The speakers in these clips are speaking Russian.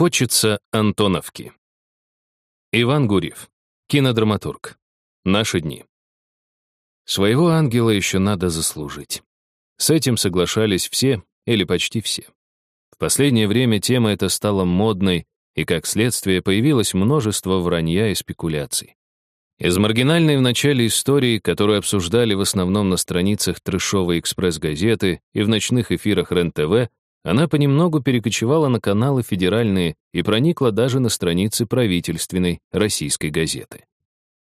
Хочется Антоновки. Иван Гурьев, кинодраматург. Наши дни. Своего ангела еще надо заслужить. С этим соглашались все или почти все. В последнее время тема эта стала модной, и как следствие появилось множество вранья и спекуляций. Из маргинальной в начале истории, которую обсуждали в основном на страницах трешовой экспресс-газеты и в ночных эфирах РЕН-ТВ, она понемногу перекочевала на каналы федеральные и проникла даже на страницы правительственной российской газеты.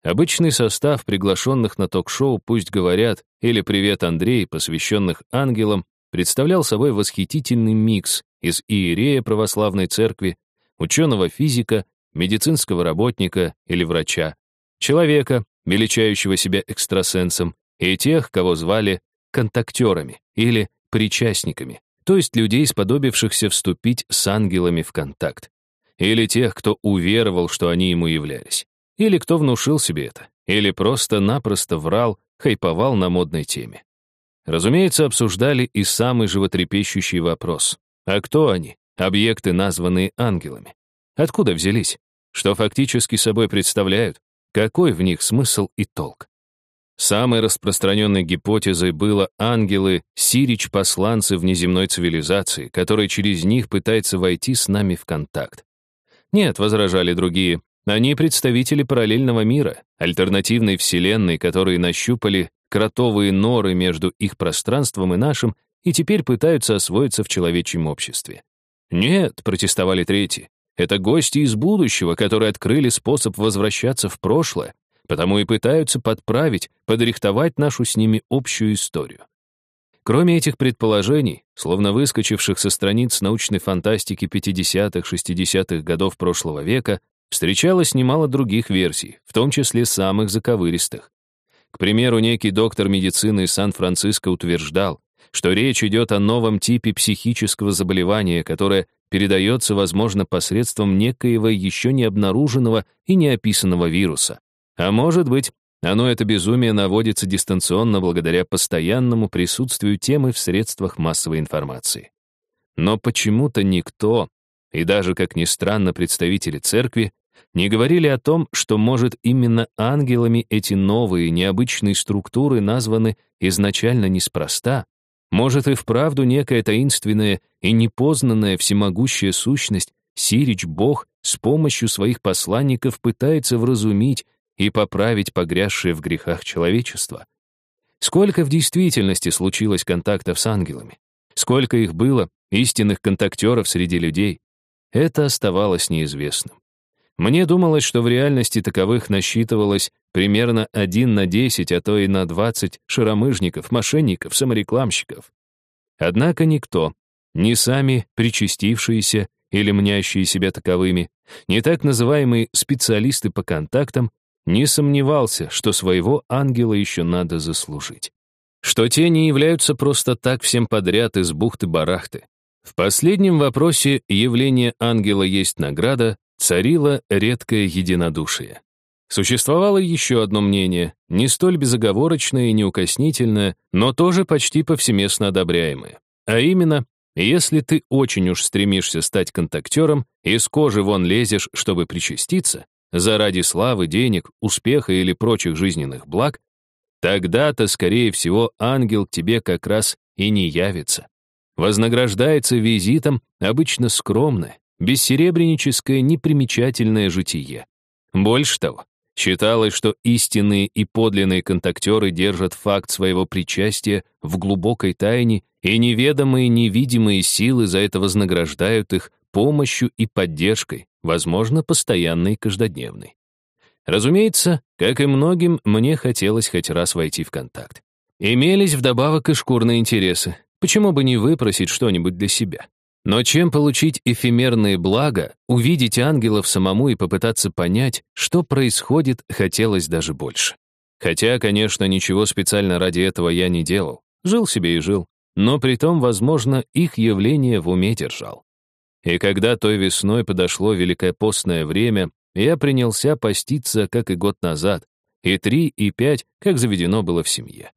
Обычный состав приглашенных на ток-шоу «Пусть говорят» или «Привет, Андрей», посвященных ангелам, представлял собой восхитительный микс из иерея православной церкви, ученого-физика, медицинского работника или врача, человека, величающего себя экстрасенсом, и тех, кого звали контактерами или причастниками, то есть людей, сподобившихся вступить с ангелами в контакт, или тех, кто уверовал, что они ему являлись, или кто внушил себе это, или просто-напросто врал, хайповал на модной теме. Разумеется, обсуждали и самый животрепещущий вопрос. А кто они, объекты, названные ангелами? Откуда взялись? Что фактически собой представляют? Какой в них смысл и толк? Самой распространенной гипотезой было ангелы, сирич-посланцы внеземной цивилизации, которые через них пытаются войти с нами в контакт. Нет, возражали другие, они представители параллельного мира, альтернативной вселенной, которые нащупали кротовые норы между их пространством и нашим и теперь пытаются освоиться в человечьем обществе. Нет, протестовали третьи, это гости из будущего, которые открыли способ возвращаться в прошлое, потому и пытаются подправить, подрихтовать нашу с ними общую историю. Кроме этих предположений, словно выскочивших со страниц научной фантастики 50-х, 60-х годов прошлого века, встречалось немало других версий, в том числе самых заковыристых. К примеру, некий доктор медицины из Сан-Франциско утверждал, что речь идет о новом типе психического заболевания, которое передается, возможно, посредством некоего еще не обнаруженного и не описанного вируса. А может быть, оно, это безумие, наводится дистанционно благодаря постоянному присутствию темы в средствах массовой информации. Но почему-то никто, и даже, как ни странно, представители церкви, не говорили о том, что, может, именно ангелами эти новые, необычные структуры названы изначально неспроста, может, и вправду некая таинственная и непознанная всемогущая сущность, Сирич, Бог, с помощью своих посланников пытается вразумить и поправить погрязшее в грехах человечество. Сколько в действительности случилось контактов с ангелами? Сколько их было, истинных контактеров среди людей? Это оставалось неизвестным. Мне думалось, что в реальности таковых насчитывалось примерно 1 на 10, а то и на 20 шаромыжников, мошенников, саморекламщиков. Однако никто, ни сами причастившиеся или мнящие себя таковыми, ни так называемые специалисты по контактам, не сомневался, что своего ангела еще надо заслужить. Что те не являются просто так всем подряд из бухты-барахты. В последнем вопросе явление ангела есть награда царило редкое единодушие. Существовало еще одно мнение, не столь безоговорочное и неукоснительное, но тоже почти повсеместно одобряемое. А именно, если ты очень уж стремишься стать контактером, из кожи вон лезешь, чтобы причаститься, заради славы, денег, успеха или прочих жизненных благ, тогда-то, скорее всего, ангел к тебе как раз и не явится. Вознаграждается визитом обычно скромное, бессеребреническое непримечательное житие. Больше того, считалось, что истинные и подлинные контактеры держат факт своего причастия в глубокой тайне, и неведомые невидимые силы за это вознаграждают их помощью и поддержкой, возможно, постоянной и каждодневной. Разумеется, как и многим, мне хотелось хоть раз войти в контакт. Имелись вдобавок и шкурные интересы. Почему бы не выпросить что-нибудь для себя? Но чем получить эфемерные блага, увидеть ангелов самому и попытаться понять, что происходит, хотелось даже больше. Хотя, конечно, ничего специально ради этого я не делал. Жил себе и жил. Но при том, возможно, их явление в уме держал. И когда той весной подошло великопостное время, я принялся поститься, как и год назад, и три, и пять, как заведено было в семье.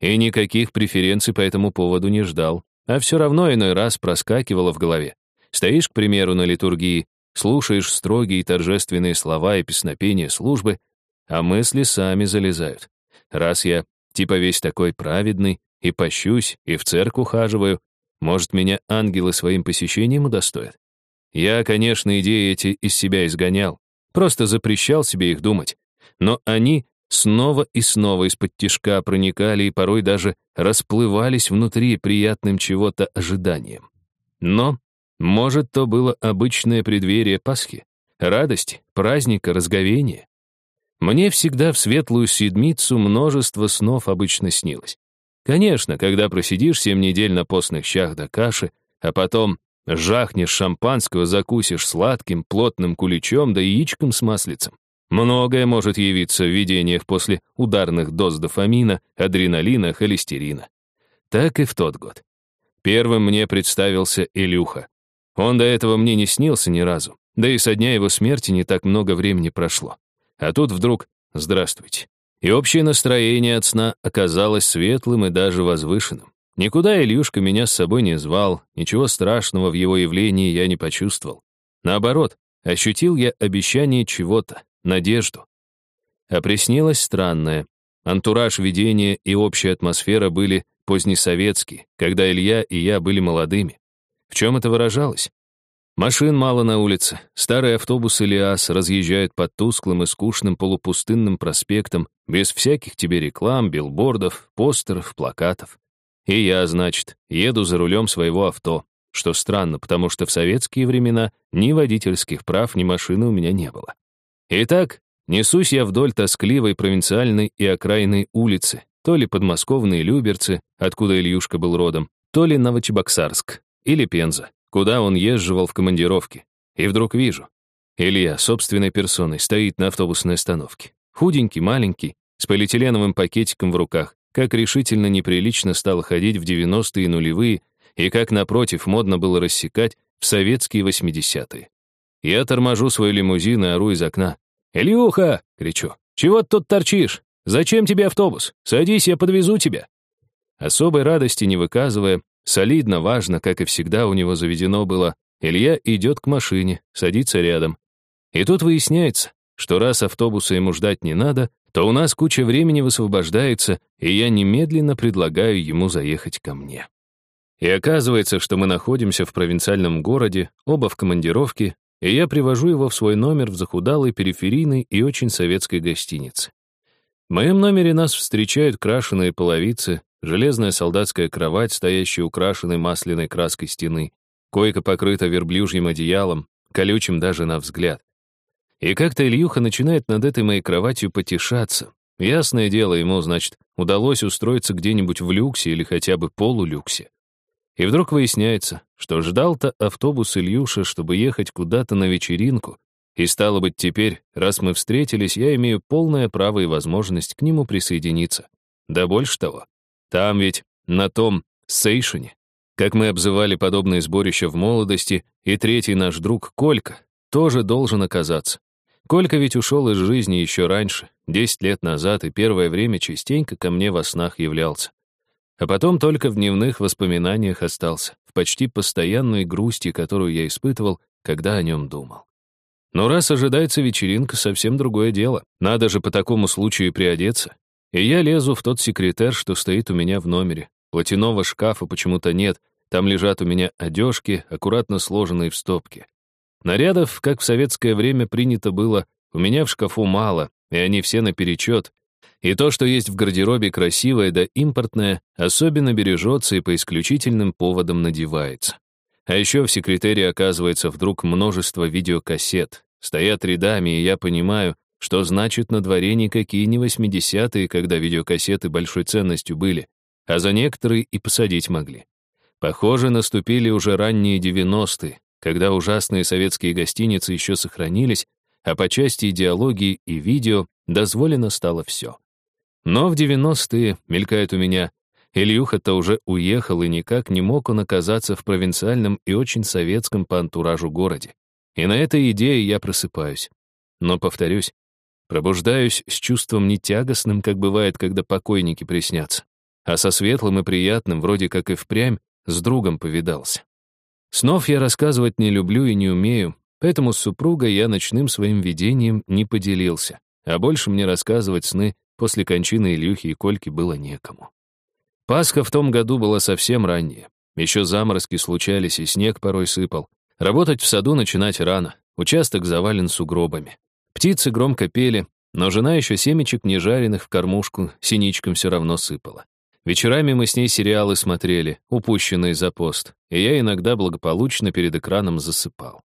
И никаких преференций по этому поводу не ждал, а все равно иной раз проскакивало в голове. Стоишь, к примеру, на литургии, слушаешь строгие и торжественные слова и песнопения службы, а мысли сами залезают. Раз я, типа весь такой праведный, и пощусь, и в церковь ухаживаю, может, меня ангелы своим посещением удостоят? Я, конечно, идеи эти из себя изгонял, просто запрещал себе их думать. Но они снова и снова из-под тишка проникали и порой даже расплывались внутри приятным чего-то ожиданием. Но, может, то было обычное преддверие Пасхи, радости, праздника, разговения. Мне всегда в светлую седмицу множество снов обычно снилось. Конечно, когда просидишь семь недель на постных щах до каши, а потом жахнешь шампанского, закусишь сладким, плотным куличом да яичком с маслицем. Многое может явиться в видениях после ударных доз дофамина, адреналина, холестерина. Так и в тот год. Первым мне представился Илюха. Он до этого мне не снился ни разу, да и со дня его смерти не так много времени прошло. А тут вдруг «Здравствуйте». И общее настроение от сна оказалось светлым и даже возвышенным. Никуда Ильюшка меня с собой не звал, ничего страшного в его явлении я не почувствовал. Наоборот, ощутил я обещание чего-то, надежду. А приснилось странное. Антураж видения и общая атмосфера были позднесоветские, когда Илья и я были молодыми. В чем это выражалось? Машин мало на улице. Старый автобус Илиас разъезжает по тусклым и скучным полупустынным проспектам, без всяких тебе реклам, билбордов, постеров, плакатов. И я, значит, еду за рулем своего авто, что странно, потому что в советские времена ни водительских прав, ни машины у меня не было. Итак, несусь я вдоль тоскливой провинциальной и окраинной улицы, то ли подмосковные Люберцы, откуда Ильюшка был родом, то ли Новочебоксарск, или Пенза куда он езживал в командировке. И вдруг вижу. Илья собственной персоной стоит на автобусной остановке. Худенький, маленький, с полиэтиленовым пакетиком в руках, как решительно неприлично стало ходить в 90-е и нулевые, и как, напротив, модно было рассекать в советские 80-е. Я торможу свой лимузин и ору из окна. «Ильюха!» — кричу. «Чего ты тут торчишь? Зачем тебе автобус? Садись, я подвезу тебя». Особой радости не выказывая, Солидно, важно, как и всегда у него заведено было, Илья идет к машине, садится рядом. И тут выясняется, что раз автобуса ему ждать не надо, то у нас куча времени высвобождается, и я немедленно предлагаю ему заехать ко мне. И оказывается, что мы находимся в провинциальном городе, оба в командировке, и я привожу его в свой номер в захудалой, периферийной и очень советской гостинице. В моем номере нас встречают крашеные половицы, Железная солдатская кровать, стоящая украшенной масляной краской стены. Койка покрыта верблюжьим одеялом, колючим даже на взгляд. И как-то Ильюха начинает над этой моей кроватью потешаться. Ясное дело, ему, значит, удалось устроиться где-нибудь в люксе или хотя бы полулюксе. И вдруг выясняется, что ждал-то автобус Ильюша, чтобы ехать куда-то на вечеринку, и стало быть, теперь, раз мы встретились, я имею полное право и возможность к нему присоединиться. Да больше того, там ведь, на том Сейшине, как мы обзывали подобные сборища в молодости, и третий наш друг Колька тоже должен оказаться. Колька ведь ушел из жизни еще раньше, 10 лет назад, и первое время частенько ко мне во снах являлся. А потом только в дневных воспоминаниях остался, в почти постоянной грусти, которую я испытывал, когда о нем думал. Но раз ожидается вечеринка, совсем другое дело. Надо же по такому случаю приодеться. И я лезу в тот секретер, что стоит у меня в номере. Платяного шкафа почему-то нет, там лежат у меня одежки, аккуратно сложенные в стопке. Нарядов, как в советское время принято было, у меня в шкафу мало, и они все наперечет. И то, что есть в гардеробе красивое да импортное, особенно бережется и по исключительным поводам надевается. А еще в секретере оказывается вдруг множество видеокассет. Стоят рядами, и я понимаю, что значит, на дворе никакие не 80-е, когда видеокассеты большой ценностью были, а за некоторые и посадить могли. Похоже, наступили уже ранние 90-е, когда ужасные советские гостиницы еще сохранились, а по части идеологии и видео дозволено стало все. Но в 90-е, мелькает у меня, Ильюха-то уже уехал, и никак не мог он оказаться в провинциальном и очень советском по антуражу городе. И на этой идее я просыпаюсь. Но, повторюсь, Пробуждаюсь с чувством не тягостным, как бывает, когда покойники приснятся, а со светлым и приятным, вроде как и впрямь, с другом повидался. Снов я рассказывать не люблю и не умею, поэтому с супругой я ночным своим видением не поделился, а больше мне рассказывать сны после кончины Ильюхи и Кольки было некому. Пасха в том году была совсем ранняя. Еще заморозки случались, и снег порой сыпал. Работать в саду начинать рано, участок завален сугробами. Птицы громко пели, но жена еще семечек нежаренных в кормушку синичкам все равно сыпала. Вечерами мы с ней сериалы смотрели, упущенные за пост, и я иногда благополучно перед экраном засыпал.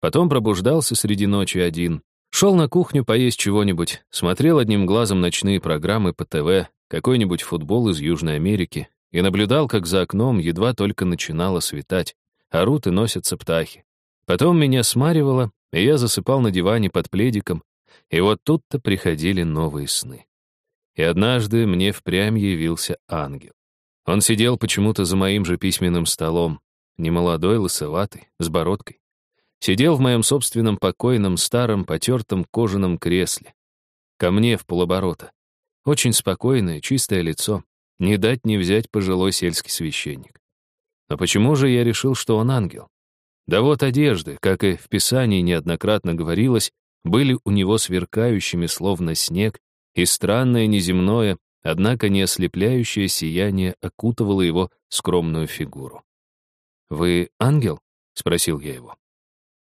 Потом пробуждался среди ночи один, шел на кухню поесть чего-нибудь, смотрел одним глазом ночные программы по ТВ, какой-нибудь футбол из Южной Америки, и наблюдал, как за окном едва только начинало светать, орут и носятся птахи. Потом меня смаривало, и я засыпал на диване под пледиком, и вот тут-то приходили новые сны. И однажды мне впрямь явился ангел. Он сидел почему-то за моим же письменным столом, немолодой, лысоватый, с бородкой. Сидел в моем собственном покойном, старом, потертом кожаном кресле. Ко мне в полоборота. Очень спокойное, чистое лицо. Не дать не взять пожилой сельский священник. Но почему же я решил, что он ангел? Да вот одежды, как и в Писании неоднократно говорилось, были у него сверкающими, словно снег, и странное неземное, однако не ослепляющее сияние окутывало его скромную фигуру. «Вы ангел?» — спросил я его.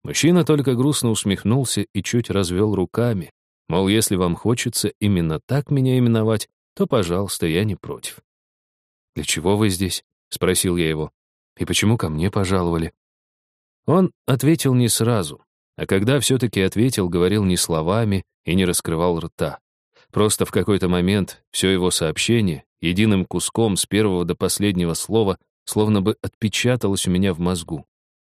Мужчина только грустно усмехнулся и чуть развел руками, мол, если вам хочется именно так меня именовать, то, пожалуйста, я не против. «Для чего вы здесь?» — спросил я его. «И почему ко мне пожаловали?» Он ответил не сразу, а когда все-таки ответил, говорил не словами и не раскрывал рта. Просто в какой-то момент все его сообщение, единым куском с первого до последнего слова, словно бы отпечаталось у меня в мозгу.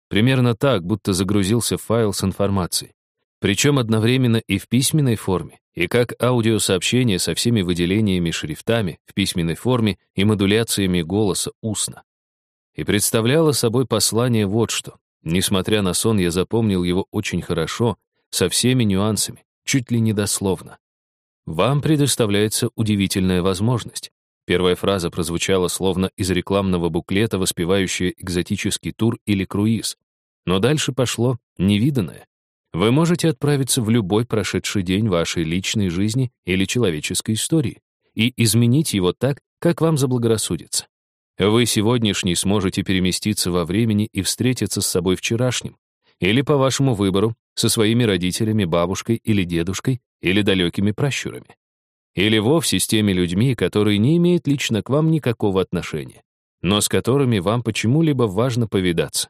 Примерно так, будто загрузился файл с информацией. Причем одновременно и в письменной форме, и как аудиосообщение со всеми выделениями шрифтами в письменной форме и модуляциями голоса устно. И представляло собой послание вот что. Несмотря на сон, я запомнил его очень хорошо, со всеми нюансами, чуть ли не дословно. Вам предоставляется удивительная возможность. Первая фраза прозвучала словно из рекламного буклета, воспевающая экзотический тур или круиз. Но дальше пошло невиданное. Вы можете отправиться в любой прошедший день вашей личной жизни или человеческой истории и изменить его так, как вам заблагорассудится. Вы сегодняшний сможете переместиться во времени и встретиться с собой вчерашним, или по вашему выбору со своими родителями, бабушкой или дедушкой, или далекими пращурами. Или вовсе с теми людьми, которые не имеют лично к вам никакого отношения, но с которыми вам почему-либо важно повидаться.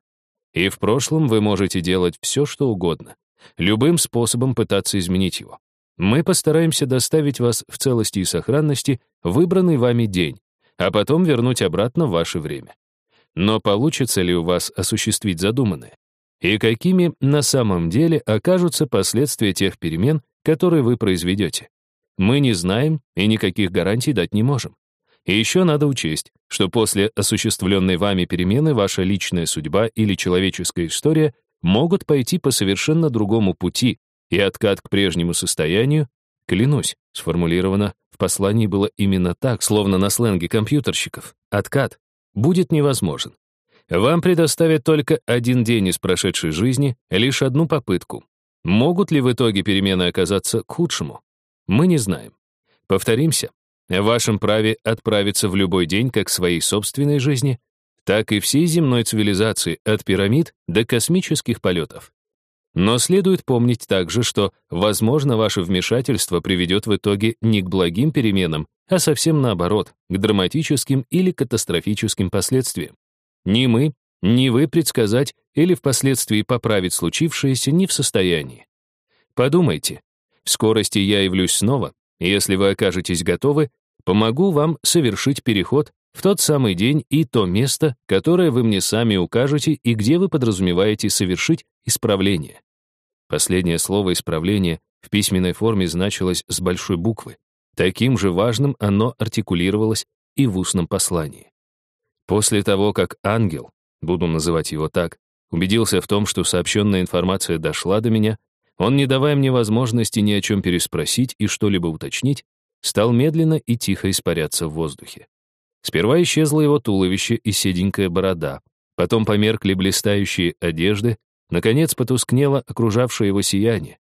И в прошлом вы можете делать все, что угодно, любым способом пытаться изменить его. Мы постараемся доставить вас в целости и сохранности выбранный вами день, а потом вернуть обратно ваше время. Но получится ли у вас осуществить задуманное? и какими на самом деле окажутся последствия тех перемен, которые вы произведете. Мы не знаем и никаких гарантий дать не можем. И еще надо учесть, что после осуществленной вами перемены ваша личная судьба или человеческая история могут пойти по совершенно другому пути, и откат к прежнему состоянию, клянусь, сформулировано в послании было именно так, словно на сленге компьютерщиков, откат будет невозможен. Вам предоставят только один день из прошедшей жизни, лишь одну попытку. Могут ли в итоге перемены оказаться к худшему? Мы не знаем. Повторимся, в вашем праве отправиться в любой день как своей собственной жизни, так и всей земной цивилизации от пирамид до космических полетов. Но следует помнить также, что, возможно, ваше вмешательство приведет в итоге не к благим переменам, а совсем наоборот, к драматическим или катастрофическим последствиям. Ни мы, ни вы предсказать или впоследствии поправить случившееся не в состоянии. Подумайте, в скорости я явлюсь снова, если вы окажетесь готовы, помогу вам совершить переход в тот самый день и то место, которое вы мне сами укажете и где вы подразумеваете совершить исправление. Последнее слово «исправление» в письменной форме значилось с большой буквы. Таким же важным оно артикулировалось и в устном послании. После того, как ангел, буду называть его так, убедился в том, что сообщенная информация дошла до меня, он, не давая мне возможности ни о чем переспросить и что-либо уточнить, стал медленно и тихо испаряться в воздухе. Сперва исчезло его туловище и седенькая борода, потом померкли блистающие одежды, наконец потускнело окружавшее его сияние.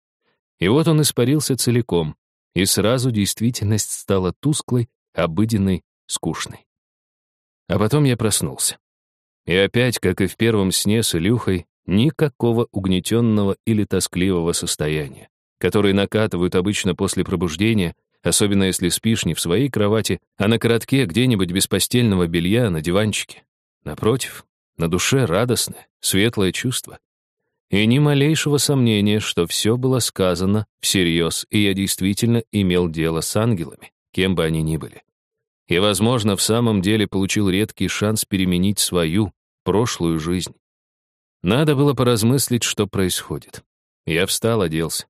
И вот он испарился целиком, и сразу действительность стала тусклой, обыденной, скучной. А потом я проснулся. И опять, как и в первом сне с Илюхой, никакого угнетенного или тоскливого состояния, которые накатывают обычно после пробуждения, особенно если спишь не в своей кровати, а на коротке где-нибудь без постельного белья на диванчике. Напротив, на душе радостное, светлое чувство. И ни малейшего сомнения, что все было сказано всерьез, и я действительно имел дело с ангелами, кем бы они ни были. И, возможно, в самом деле получил редкий шанс переменить свою, прошлую жизнь. Надо было поразмыслить, что происходит. Я встал, оделся.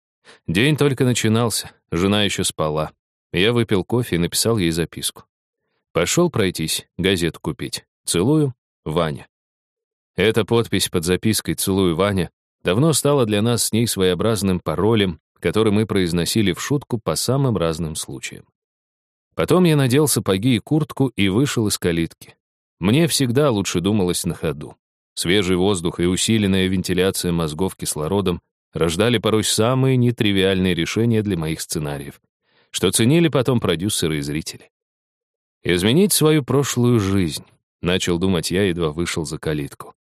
День только начинался, жена еще спала. Я выпил кофе и написал ей записку. Пошел пройтись, газету купить. Целую, Ваня. Эта подпись под запиской «Целую, Ваня» давно стала для нас с ней своеобразным паролем, который мы произносили в шутку по самым разным случаям. Потом я надел сапоги и куртку и вышел из калитки. Мне всегда лучше думалось на ходу. Свежий воздух и усиленная вентиляция мозгов кислородом рождали порой самые нетривиальные решения для моих сценариев, что ценили потом продюсеры и зрители. Изменить свою прошлую жизнь, начал думать я, едва вышел за калитку.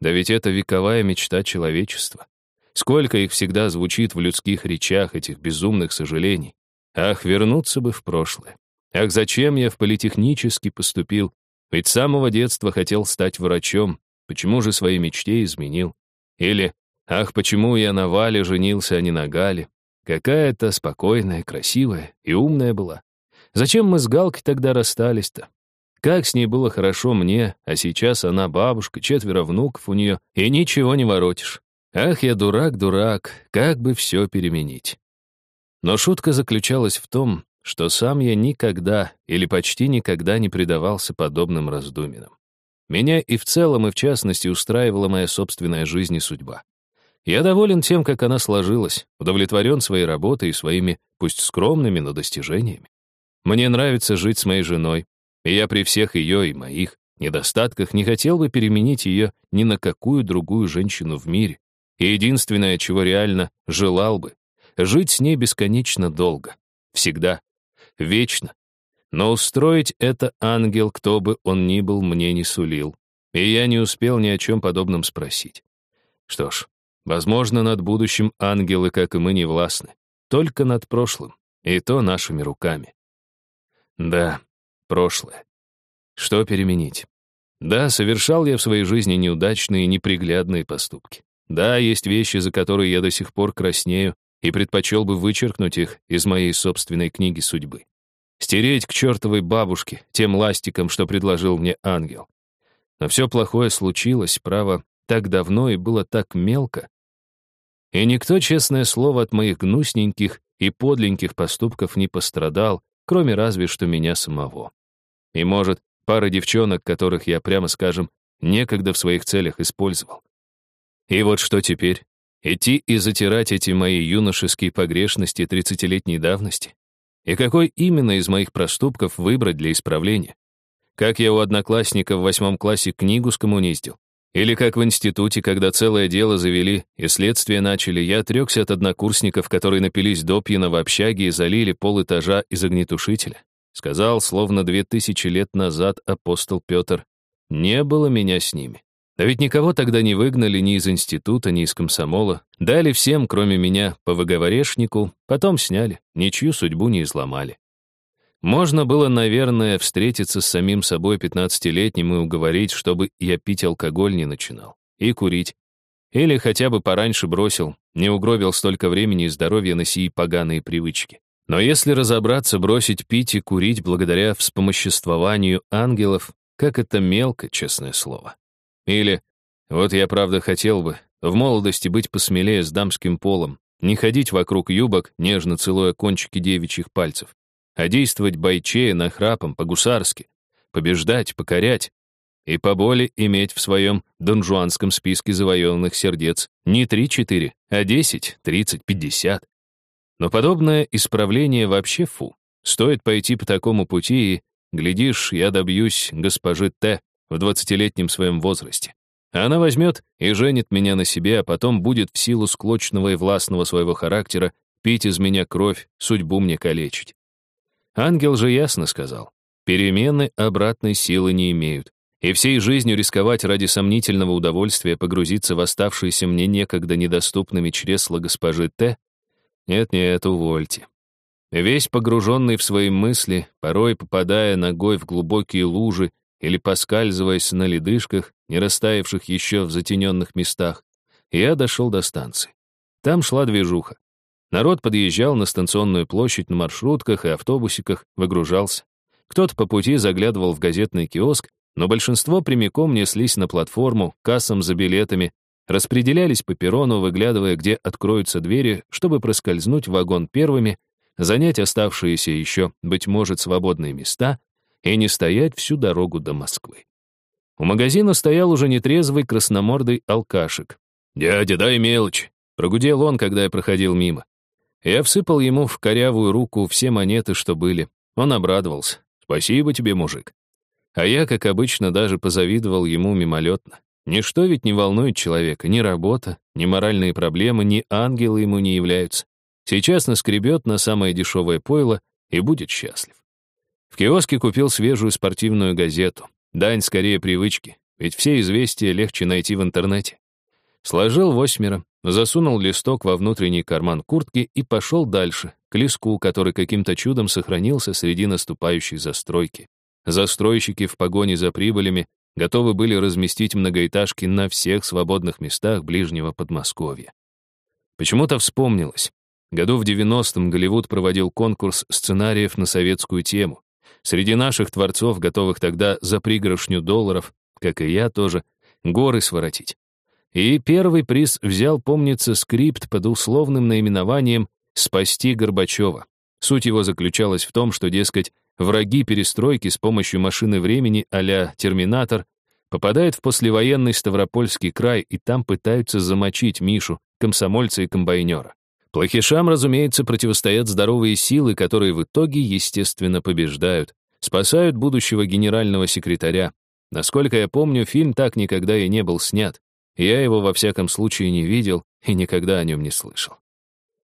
Да ведь это вековая мечта человечества. Сколько их всегда звучит в людских речах, этих безумных сожалений. Ах, вернуться бы в прошлое. Ах, зачем я в политехнический поступил? Ведь с самого детства хотел стать врачом. Почему же своей мечте изменил? Или «Ах, почему я на Вале женился, а не на Гале? Какая-то спокойная, красивая и умная была. Зачем мы с Галкой тогда расстались-то? Как с ней было хорошо мне, а сейчас она бабушка, четверо внуков у нее, и ничего не воротишь. Ах, я дурак, дурак, как бы все переменить. Но шутка заключалась в том, что сам я никогда или почти никогда не предавался подобным раздумьям. Меня и в целом, и в частности устраивала моя собственная жизнь и судьба. Я доволен тем, как она сложилась, удовлетворен своей работой и своими, пусть скромными, но достижениями. Мне нравится жить с моей женой, и я при всех ее и моих недостатках не хотел бы переменить ее ни на какую другую женщину в мире. И единственное, чего реально желал бы, жить с ней бесконечно долго, всегда, вечно. Но устроить это ангел, кто бы он ни был, мне не сулил. И я не успел ни о чем подобном спросить. Что ж, возможно, над будущим ангелы, как и мы, не властны. Только над прошлым, и то нашими руками. Да, прошлое. Что переменить? Да, совершал я в своей жизни неудачные, неприглядные поступки. Да, есть вещи, за которые я до сих пор краснею и предпочел бы вычеркнуть их из моей собственной книги судьбы. Стереть к чертовой бабушке тем ластиком, что предложил мне ангел. Но все плохое случилось, право, так давно и было так мелко. И никто, честное слово, от моих гнусненьких и подленьких поступков не пострадал, кроме разве что меня самого. И, может, пара девчонок, которых я, прямо скажем, некогда в своих целях использовал. И вот что теперь? Идти и затирать эти мои юношеские погрешности тридцатилетней давности? И какой именно из моих проступков выбрать для исправления? Как я у одноклассника в восьмом классе книгу скоммуниздил? Или как в институте, когда целое дело завели и следствие начали, я отрекся от однокурсников, которые напились до пьяна в общаге и залили пол этажа из огнетушителя. Сказал, словно две тысячи лет назад апостол Петр, «Не было меня с ними». Да ведь никого тогда не выгнали ни из института, ни из комсомола. Дали всем, кроме меня, по выговорешнику, потом сняли, ничью судьбу не изломали. Можно было, наверное, встретиться с самим собой пятнадцатилетним и уговорить, чтобы я пить алкоголь не начинал. И курить. Или хотя бы пораньше бросил, не угробил столько времени и здоровья на сии поганые привычки. Но если разобраться, бросить пить и курить благодаря вспомоществованию ангелов, как это мелко, честное слово. Или, вот я правда хотел бы, в молодости быть посмелее с дамским полом, не ходить вокруг юбок, нежно целуя кончики девичьих пальцев, а действовать бойчее, нахрапом, по-гусарски, побеждать, покорять и поболе иметь в своем донжуанском списке завоеванных сердец не три-четыре, а десять, тридцать, пятьдесят. Но подобное исправление вообще фу. Стоит пойти по такому пути и, глядишь, я добьюсь госпожи Т в двадцатилетнем своем возрасте. Она возьмет и женит меня на себе, а потом будет в силу склочного и властного своего характера пить из меня кровь, судьбу мне калечить. Ангел же ясно сказал, перемены обратной силы не имеют, и всей жизнью рисковать ради сомнительного удовольствия погрузиться в оставшиеся мне некогда недоступными чресла госпожи Т? Нет-нет, увольте. Весь погруженный в свои мысли, порой попадая ногой в глубокие лужи или поскальзываясь на ледышках, не растаявших еще в затененных местах, я дошел до станции. Там шла движуха. Народ подъезжал на станционную площадь на маршрутках и автобусиках, выгружался. Кто-то по пути заглядывал в газетный киоск, но большинство прямиком неслись на платформу, кассам за билетами, распределялись по перрону, выглядывая, где откроются двери, чтобы проскользнуть в вагон первыми, занять оставшиеся еще, быть может, свободные места и не стоять всю дорогу до Москвы. У магазина стоял уже нетрезвый красномордый алкашек. «Дядя, дай мелочь!» — прогудел он, когда я проходил мимо. Я всыпал ему в корявую руку все монеты, что были. Он обрадовался. «Спасибо тебе, мужик». А я, как обычно, даже позавидовал ему мимолетно. Ничто ведь не волнует человека, ни работа, ни моральные проблемы, ни ангелы ему не являются. Сейчас наскребет на самое дешевое пойло и будет счастлив. В киоске купил свежую спортивную газету. Дань скорее привычки, ведь все известия легче найти в интернете. Сложил восьмеро, засунул листок во внутренний карман куртки и пошел дальше, к леску, который каким-то чудом сохранился среди наступающей застройки. Застройщики в погоне за прибылями готовы были разместить многоэтажки на всех свободных местах ближнего Подмосковья. Почему-то вспомнилось. Году в 90-м Голливуд проводил конкурс сценариев на советскую тему. Среди наших творцов, готовых тогда за пригоршню долларов, как и я тоже, горы своротить. И первый приз взял, помнится, скрипт под условным наименованием «Спасти Горбачева». Суть его заключалась в том, что, дескать, враги перестройки с помощью машины времени а «Терминатор» попадают в послевоенный Ставропольский край и там пытаются замочить Мишу, комсомольца и комбайнера. Плохишам, разумеется, противостоят здоровые силы, которые в итоге, естественно, побеждают, спасают будущего генерального секретаря. Насколько я помню, фильм так никогда и не был снят. Я его во всяком случае не видел и никогда о нем не слышал.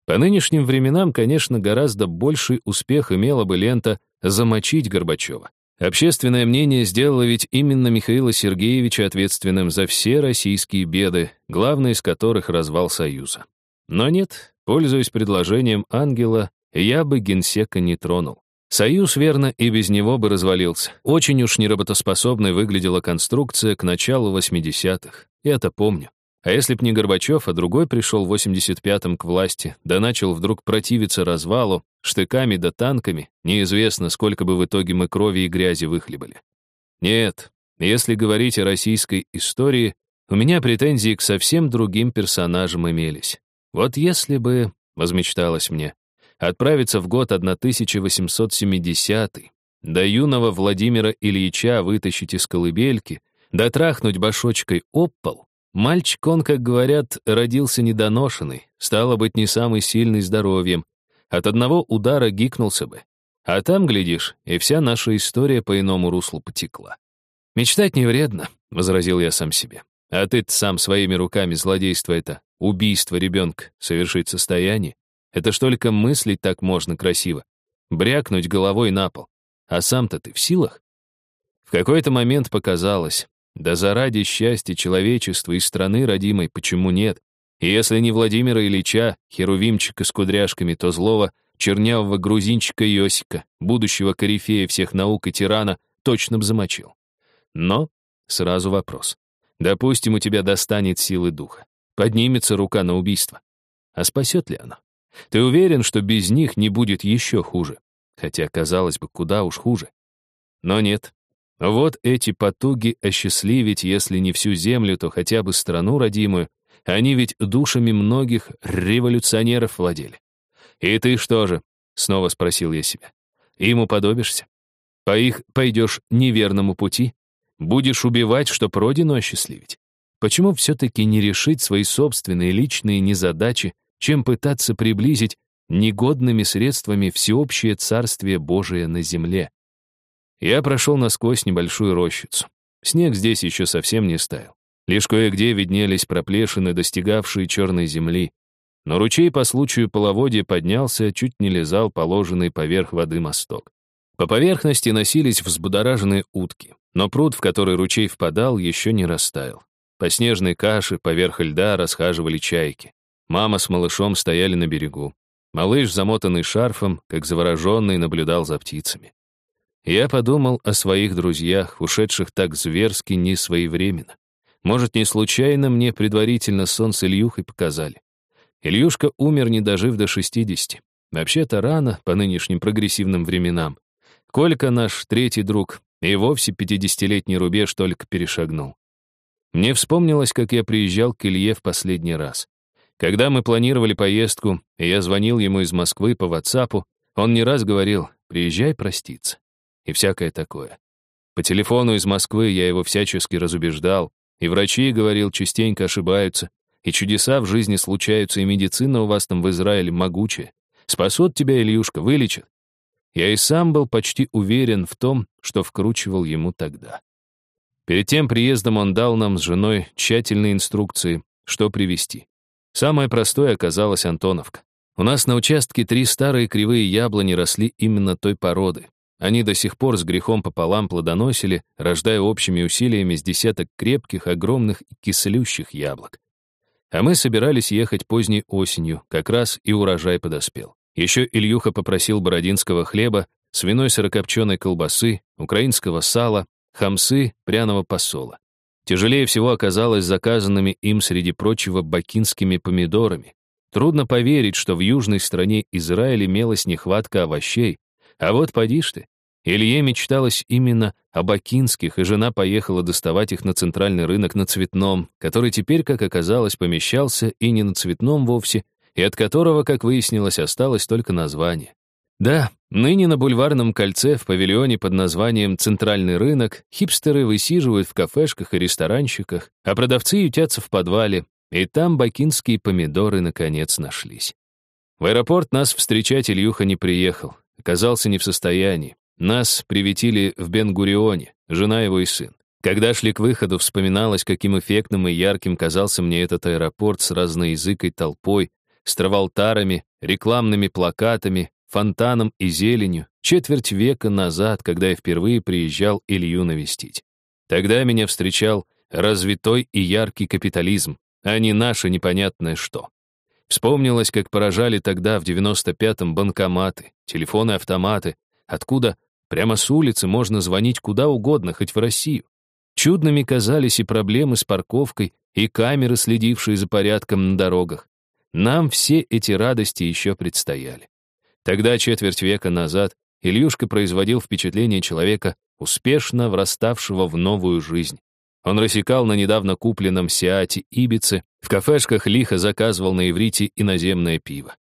По нынешним временам, конечно, гораздо больший успех имела бы лента «Замочить Горбачева». Общественное мнение сделало ведь именно Михаила Сергеевича ответственным за все российские беды, главный из которых развал Союза. Но нет, пользуясь предложением ангела, я бы генсека не тронул. Союз, верно, и без него бы развалился. Очень уж неработоспособной выглядела конструкция к началу 80-х. Я-то помню. А если б не Горбачев, а другой пришел в 85-м к власти, да начал вдруг противиться развалу, штыками да танками, неизвестно, сколько бы в итоге мы крови и грязи выхлебали. Нет, если говорить о российской истории, у меня претензии к совсем другим персонажам имелись. Вот если бы, возмечталось мне, отправиться в год 1870 до юного Владимира Ильича вытащить из колыбельки, дотрахнуть башочкой об пол, мальчик он, как говорят, родился недоношенный, стало быть, не самый сильный здоровьем, от одного удара гикнулся бы. А там, глядишь, и вся наша история по иному руслу потекла. «Мечтать не вредно», — возразил я сам себе. «А ты сам своими руками злодейство это, убийство ребенка, совершить состояние. Это ж только мыслить так можно красиво. Брякнуть головой на пол. А сам-то ты в силах?» В какой-то момент показалось, да заради счастья человечества и страны родимой, почему нет? И если не Владимира Ильича, херувимчика с кудряшками, то злого, чернявого грузинчика Йосика, будущего корифея всех наук и тирана, точно б замочил. Но сразу вопрос. Допустим, у тебя достанет силы духа. Поднимется рука на убийство. А спасет ли она? Ты уверен, что без них не будет еще хуже? Хотя, казалось бы, куда уж хуже. Но нет, вот эти потуги осчастливить, если не всю землю, то хотя бы страну родимую, они ведь душами многих революционеров владели. «И ты что же?» — снова спросил я себя. «Им уподобишься? По их пойдешь неверному пути? Будешь убивать, чтоб родину осчастливить? Почему все-таки не решить свои собственные личные незадачи, чем пытаться приблизить негодными средствами всеобщее царствие Божие на земле?» Я прошел насквозь небольшую рощицу. Снег здесь еще совсем не стаял. Лишь кое-где виднелись проплешины, достигавшие черной земли. Но ручей по случаю половодья поднялся, чуть не лизал положенный поверх воды мосток. По поверхности носились взбудораженные утки, но пруд, в который ручей впадал, еще не растаял. По снежной каше поверх льда расхаживали чайки. Мама с малышом стояли на берегу. Малыш, замотанный шарфом, как завороженный, наблюдал за птицами. Я подумал о своих друзьях, ушедших так зверски несвоевременно. Может, не случайно мне предварительно сон с Ильюхой показали. Ильюшка умер, не дожив до 60. Вообще-то рано, по нынешним прогрессивным временам. Колька наш третий друг, и вовсе 50-летний рубеж только перешагнул. Мне вспомнилось, как я приезжал к Илье в последний раз. Когда мы планировали поездку, и я звонил ему из Москвы по WhatsApp, он не раз говорил «приезжай проститься» и всякое такое. По телефону из Москвы я его всячески разубеждал, и врачи, говорил, частенько ошибаются, и чудеса в жизни случаются, и медицина у вас там в Израиле могучая. Спасут тебя, Ильюшка, вылечит. Я и сам был почти уверен в том, что вкручивал ему тогда. Перед тем приездом он дал нам с женой тщательные инструкции, что привезти. Самое простое оказалось Антоновка. У нас на участке три старые кривые яблони росли именно той породы. Они до сих пор с грехом пополам плодоносили, рождая общими усилиями с десяток крепких, огромных и кислющих яблок. А мы собирались ехать поздней осенью, как раз и урожай подоспел. Еще Ильюха попросил бородинского хлеба, свиной сырокопченой колбасы, украинского сала, хамсы, пряного посола. Тяжелее всего оказалось заказанными им, среди прочего, бакинскими помидорами. Трудно поверить, что в южной стране Израиль имелась нехватка овощей. А вот поди ж ты. Илье мечталось именно о бакинских, и жена поехала доставать их на центральный рынок на Цветном, который теперь, как оказалось, помещался и не на Цветном вовсе, и от которого, как выяснилось, осталось только название. Да, ныне на бульварном кольце в павильоне под названием «Центральный рынок» хипстеры высиживают в кафешках и ресторанчиках, а продавцы ютятся в подвале, и там бакинские помидоры наконец нашлись. В аэропорт нас встречать Ильюха не приехал, оказался не в состоянии. Нас приветили в Бенгурионе, жена его и сын. Когда шли к выходу, вспоминалось, каким эффектным и ярким казался мне этот аэропорт с разноязыкой толпой, с травалтарами, рекламными плакатами, фонтаном и зеленью, четверть века назад, когда я впервые приезжал Илью навестить. Тогда меня встречал развитой и яркий капитализм, а не наше непонятное что. Вспомнилось, как поражали тогда в 95-м банкоматы, телефоны-автоматы, откуда Прямо с улицы можно звонить куда угодно, хоть в Россию. Чудными казались и проблемы с парковкой, и камеры, следившие за порядком на дорогах. Нам все эти радости еще предстояли. Тогда, четверть века назад, Ильюшка производил впечатление человека, успешно враставшего в новую жизнь. Он рассекал на недавно купленном Сиате Ибице, в кафешках лихо заказывал на иврите иноземное пиво.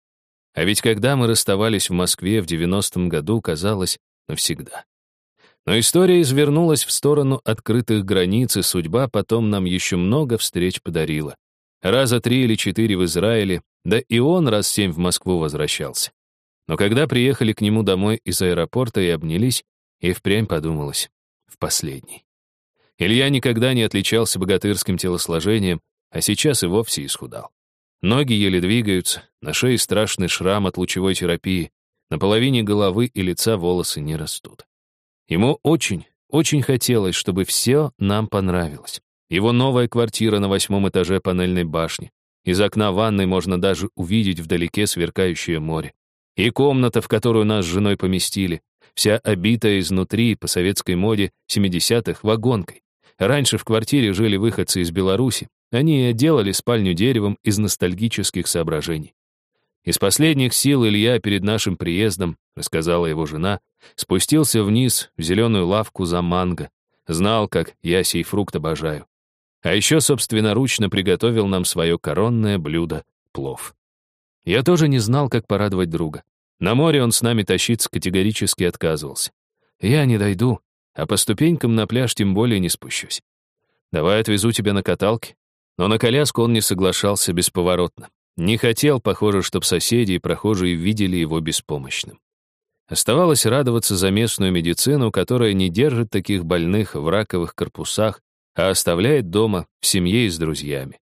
А ведь когда мы расставались в Москве в 90-м году, казалось, навсегда. Но история извернулась в сторону открытых границ, и судьба потом нам еще много встреч подарила. Раза три или четыре в Израиле, да и он раз семь в Москву возвращался. Но когда приехали к нему домой из аэропорта и обнялись, и впрямь подумалось, в последний. Илья никогда не отличался богатырским телосложением, а сейчас и вовсе исхудал. Ноги еле двигаются, на шее страшный шрам от лучевой терапии, на половине головы и лица волосы не растут. Ему очень, очень хотелось, чтобы все нам понравилось. Его новая квартира на восьмом этаже панельной башни. Из окна ванной можно даже увидеть вдалеке сверкающее море. И комната, в которую нас с женой поместили, вся обитая изнутри по советской моде 70-х вагонкой. Раньше в квартире жили выходцы из Беларуси. Они отделали спальню деревом из ностальгических соображений. Из последних сил Илья перед нашим приездом, рассказала его жена, спустился вниз в зеленую лавку за манго. Знал, как я сей фрукт обожаю. А еще собственноручно приготовил нам свое коронное блюдо — плов. Я тоже не знал, как порадовать друга. На море он с нами тащиться категорически отказывался. Я не дойду, а по ступенькам на пляж тем более не спущусь. Давай отвезу тебя на каталке. Но на коляску он не соглашался бесповоротно. Не хотел, похоже, чтоб соседи и прохожие видели его беспомощным. Оставалось радоваться за местную медицину, которая не держит таких больных в раковых корпусах, а оставляет дома, в семье и с друзьями.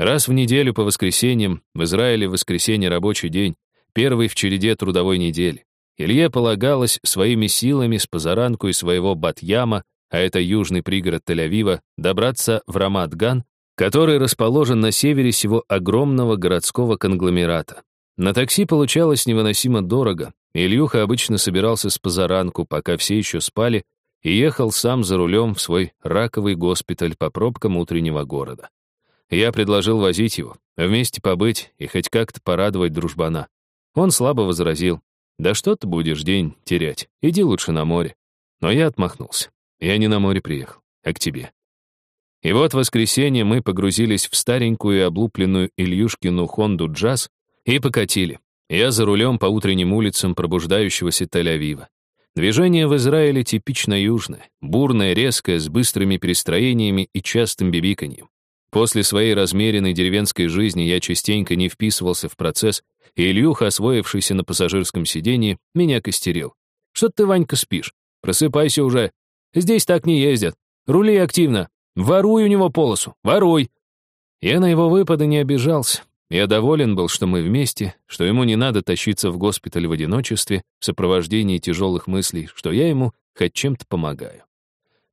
Раз в неделю по воскресеньям, в Израиле воскресенье рабочий день, первый в череде трудовой недели. Илье полагалось своими силами с позаранку и своего Батьяма, а это южный пригород Тель-Авива, добраться в Рамат-Ган, который расположен на севере всего огромного городского конгломерата. На такси получалось невыносимо дорого, Ильюха обычно собирался с позаранку, пока все еще спали, и ехал сам за рулем в свой раковый госпиталь по пробкам утреннего города. Я предложил возить его, вместе побыть и хоть как-то порадовать дружбана. Он слабо возразил. «Да что ты будешь день терять? Иди лучше на море». Но я отмахнулся. Я не на море приехал, а к тебе. И вот в воскресенье мы погрузились в старенькую и облупленную Ильюшкину Хонду Джаз и покатили. Я за рулем по утренним улицам пробуждающегося Тель-Авива. Движение в Израиле типично южное, бурное, резкое, с быстрыми перестроениями и частым бибиканьем. После своей размеренной деревенской жизни я частенько не вписывался в процесс, и Ильюха, освоившийся на пассажирском сидении, меня костерил. «Что ты, Ванька, спишь? Просыпайся уже. Здесь так не ездят. Рули активно. Воруй у него полосу. Воруй!» Я на его выпады не обижался. Я доволен был, что мы вместе, что ему не надо тащиться в госпиталь в одиночестве, в сопровождении тяжелых мыслей, что я ему хоть чем-то помогаю.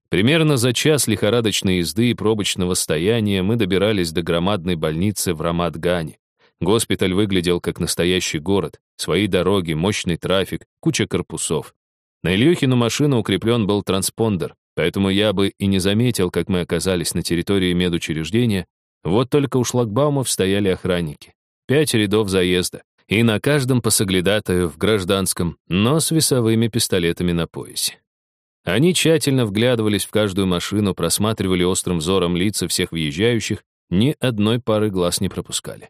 Примерно за час лихорадочной езды и пробочного стояния мы добирались до громадной больницы в Рамат-Гане. Госпиталь выглядел как настоящий город. Свои дороги, мощный трафик, куча корпусов. На Ильюхину машину укреплен был транспондер, поэтому я бы и не заметил, как мы оказались на территории медучреждения, вот только у шлагбаумов стояли охранники. Пять рядов заезда. И на каждом по в гражданском, но с весовыми пистолетами на поясе. Они тщательно вглядывались в каждую машину, просматривали острым взором лица всех въезжающих, ни одной пары глаз не пропускали.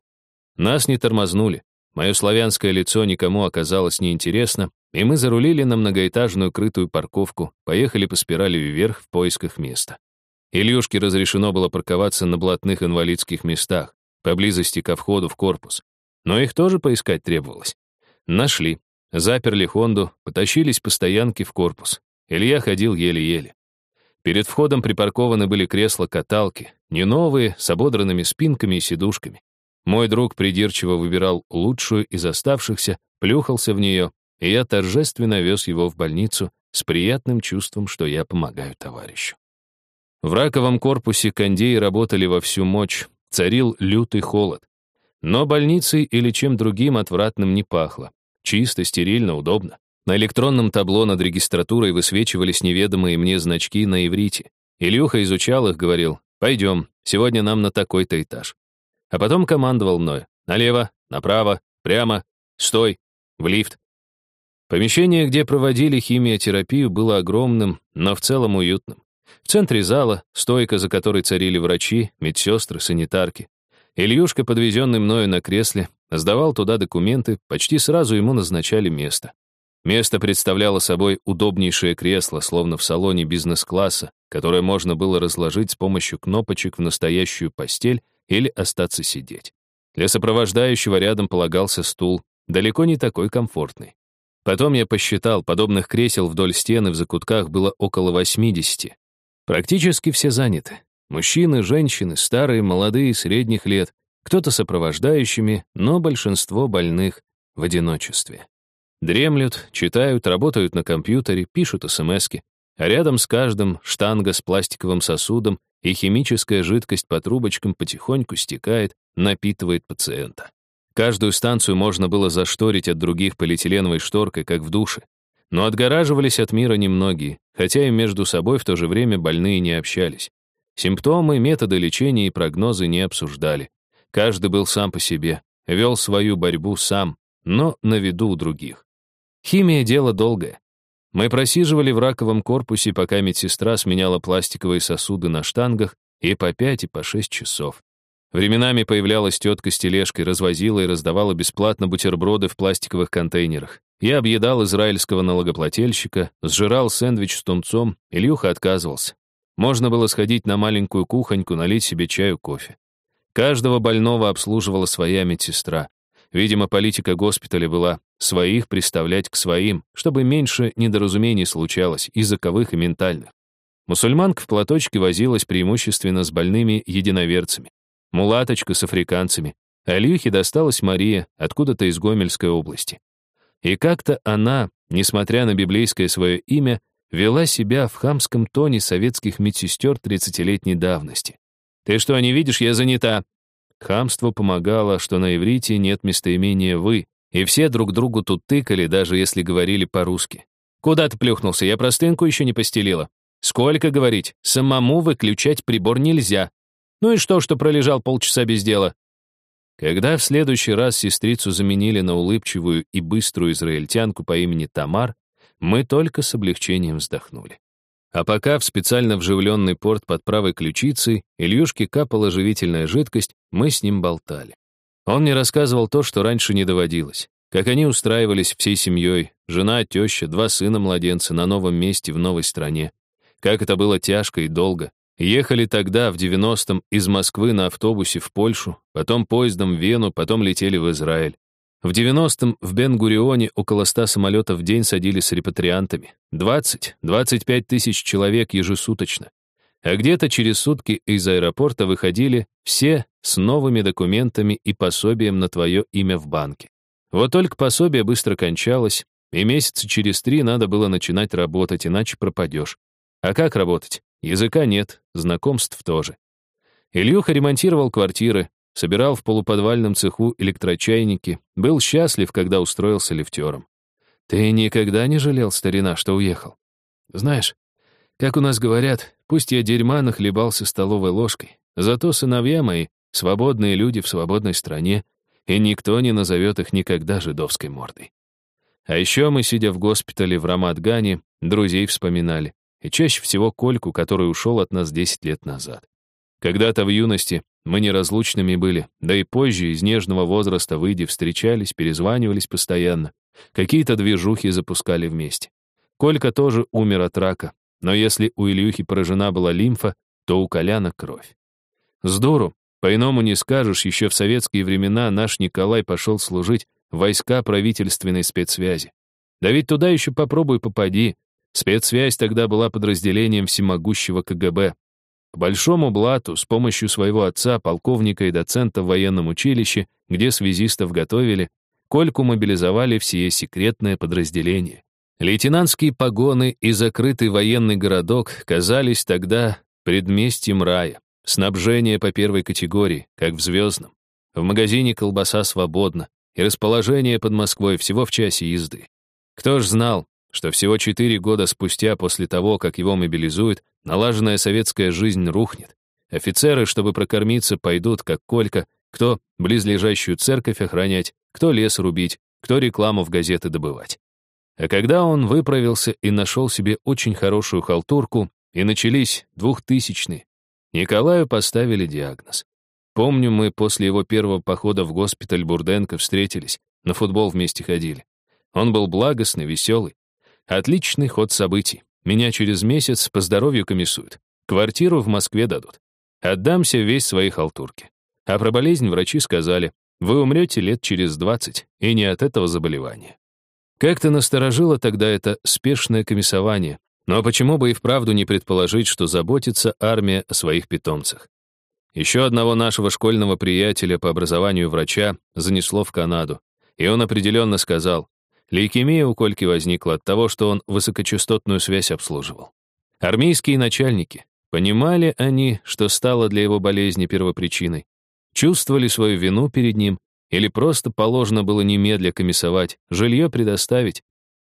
Нас не тормознули. Мое славянское лицо никому оказалось неинтересно, и мы зарулили на многоэтажную крытую парковку, поехали по спирали вверх в поисках места. Ильюшке разрешено было парковаться на блатных инвалидских местах, поблизости ко входу в корпус. Но их тоже поискать требовалось. Нашли, заперли Хонду, потащились по стоянке в корпус. Илья ходил еле-еле. Перед входом припаркованы были кресла-каталки, не новые, с ободранными спинками и сидушками. Мой друг придирчиво выбирал лучшую из оставшихся, плюхался в нее, и я торжественно вез его в больницу с приятным чувством, что я помогаю товарищу. В раковом корпусе кондеи работали во всю мощь, царил лютый холод. Но больницей или чем другим отвратным не пахло. Чисто, стерильно, удобно. На электронном табло над регистратурой высвечивались неведомые мне значки на иврите. Илюха изучал их, говорил, «Пойдем, сегодня нам на такой-то этаж». А потом командовал мной, «Налево, направо, прямо, стой, в лифт». Помещение, где проводили химиотерапию, было огромным, но в целом уютным. В центре зала, стойка, за которой царили врачи, медсестры, санитарки. Ильюшка, подвезенный мною на кресле, сдавал туда документы, почти сразу ему назначали место. Место представляло собой удобнейшее кресло, словно в салоне бизнес-класса, которое можно было разложить с помощью кнопочек в настоящую постель или остаться сидеть. Для сопровождающего рядом полагался стул, далеко не такой комфортный. Потом я посчитал, подобных кресел вдоль стены в закутках было около 80, Практически все заняты. Мужчины, женщины, старые, молодые, средних лет, кто-то сопровождающими, но большинство больных в одиночестве. Дремлют, читают, работают на компьютере, пишут смски, а рядом с каждым штанга с пластиковым сосудом и химическая жидкость по трубочкам потихоньку стекает, напитывает пациента. Каждую станцию можно было зашторить от других полиэтиленовой шторкой, как в душе. Но отгораживались от мира немногие, хотя и между собой в то же время больные не общались. Симптомы, методы лечения и прогнозы не обсуждали. Каждый был сам по себе, вел свою борьбу сам, но на виду у других. Химия — дело долгое. Мы просиживали в раковом корпусе, пока медсестра сменяла пластиковые сосуды на штангах и по пять, и по шесть часов. Временами появлялась тетка с тележкой, развозила и раздавала бесплатно бутерброды в пластиковых контейнерах. Я объедал израильского налогоплательщика, сжирал сэндвич с тунцом, Ильюха отказывался. Можно было сходить на маленькую кухоньку, налить себе чаю, кофе. Каждого больного обслуживала своя медсестра. Видимо, политика госпиталя была своих представлять к своим, чтобы меньше недоразумений случалось, языковых и ментальных. Мусульманка в платочке возилась преимущественно с больными единоверцами. Мулаточка с африканцами. А Ильюхе досталась Мария, откуда-то из Гомельской области. И как-то она, несмотря на библейское свое имя, вела себя в хамском тоне советских медсестер 30-летней давности. «Ты что, не видишь, я занята?» Хамство помогало, что на иврите нет местоимения «вы», и все друг другу тут тыкали, даже если говорили по-русски. «Куда ты плюхнулся? Я простынку еще не постелила». «Сколько говорить? Самому выключать прибор нельзя». «Ну и что, что пролежал полчаса без дела?» Когда в следующий раз сестрицу заменили на улыбчивую и быструю израильтянку по имени Тамар, мы только с облегчением вздохнули. А пока в специально вживленный порт под правой ключицей Ильюшке капала живительная жидкость, мы с ним болтали. Он мне рассказывал то, что раньше не доводилось. Как они устраивались всей семьей, жена, теща, два сына-младенца на новом месте в новой стране. Как это было тяжко и долго. Ехали тогда, в 90-м, из Москвы на автобусе в Польшу, потом поездом в Вену, потом летели в Израиль. В 90-м в Бен-Гурионе около 100 самолетов в день садились с репатриантами. 20-25 тысяч человек ежесуточно. А где-то через сутки из аэропорта выходили все с новыми документами и пособием на твое имя в банке. Вот только пособие быстро кончалось, и месяца через три надо было начинать работать, иначе пропадешь. А как работать? Языка нет, знакомств тоже. Ильюха ремонтировал квартиры, собирал в полуподвальном цеху электрочайники, был счастлив, когда устроился лифтером. Ты никогда не жалел, старина, что уехал? Знаешь, как у нас говорят, пусть я дерьма нахлебался столовой ложкой, зато сыновья мои — свободные люди в свободной стране, и никто не назовет их никогда жидовской мордой. А еще мы, сидя в госпитале в Рамадгане, друзей вспоминали, и чаще всего Кольку, который ушел от нас 10 лет назад. Когда-то в юности мы неразлучными были, да и позже, из нежного возраста выйдя, встречались, перезванивались постоянно. Какие-то движухи запускали вместе. Колька тоже умер от рака, но если у Ильюхи поражена была лимфа, то у Коляна кровь. Здорово, по-иному не скажешь, еще в советские времена наш Николай пошел служить в войска правительственной спецсвязи. Да ведь туда еще попробуй попади. Спецсвязь тогда была подразделением всемогущего КГБ, Большому Блату с помощью своего отца, полковника и доцента в военном училище, где связистов готовили, Кольку мобилизовали все секретное подразделение. Лейтенантские погоны и закрытый военный городок казались тогда предместьем рая. Снабжение по первой категории, как в «Звездном». В магазине колбаса свободна, и расположение под Москвой всего в часе езды. Кто ж знал, что всего четыре года спустя после того, как его мобилизуют, налаженная советская жизнь рухнет. Офицеры, чтобы прокормиться, пойдут, как Колька, кто близлежащую церковь охранять, кто лес рубить, кто рекламу в газеты добывать. А когда он выправился и нашел себе очень хорошую халтурку, и начались двухтысячные, Николаю поставили диагноз. Помню, мы после его первого похода в госпиталь Бурденко встретились, на футбол вместе ходили. Он был благостный, веселый, Отличный ход событий. Меня через месяц по здоровью комиссуют. Квартиру в Москве дадут. Отдамся весь своей халтурке. А про болезнь врачи сказали, вы умрете лет через 20, и не от этого заболевания. Как-то насторожило тогда это спешное комиссование, но почему бы и вправду не предположить, что заботится армия о своих питомцах? Еще одного нашего школьного приятеля по образованию врача занесло в Канаду, и он определенно сказал, Лейкемия у Кольки возникла от того, что он высокочастотную связь обслуживал. Армейские начальники, понимали они, что стало для его болезни первопричиной, чувствовали свою вину перед ним или просто положено было немедля комиссовать, жилье предоставить.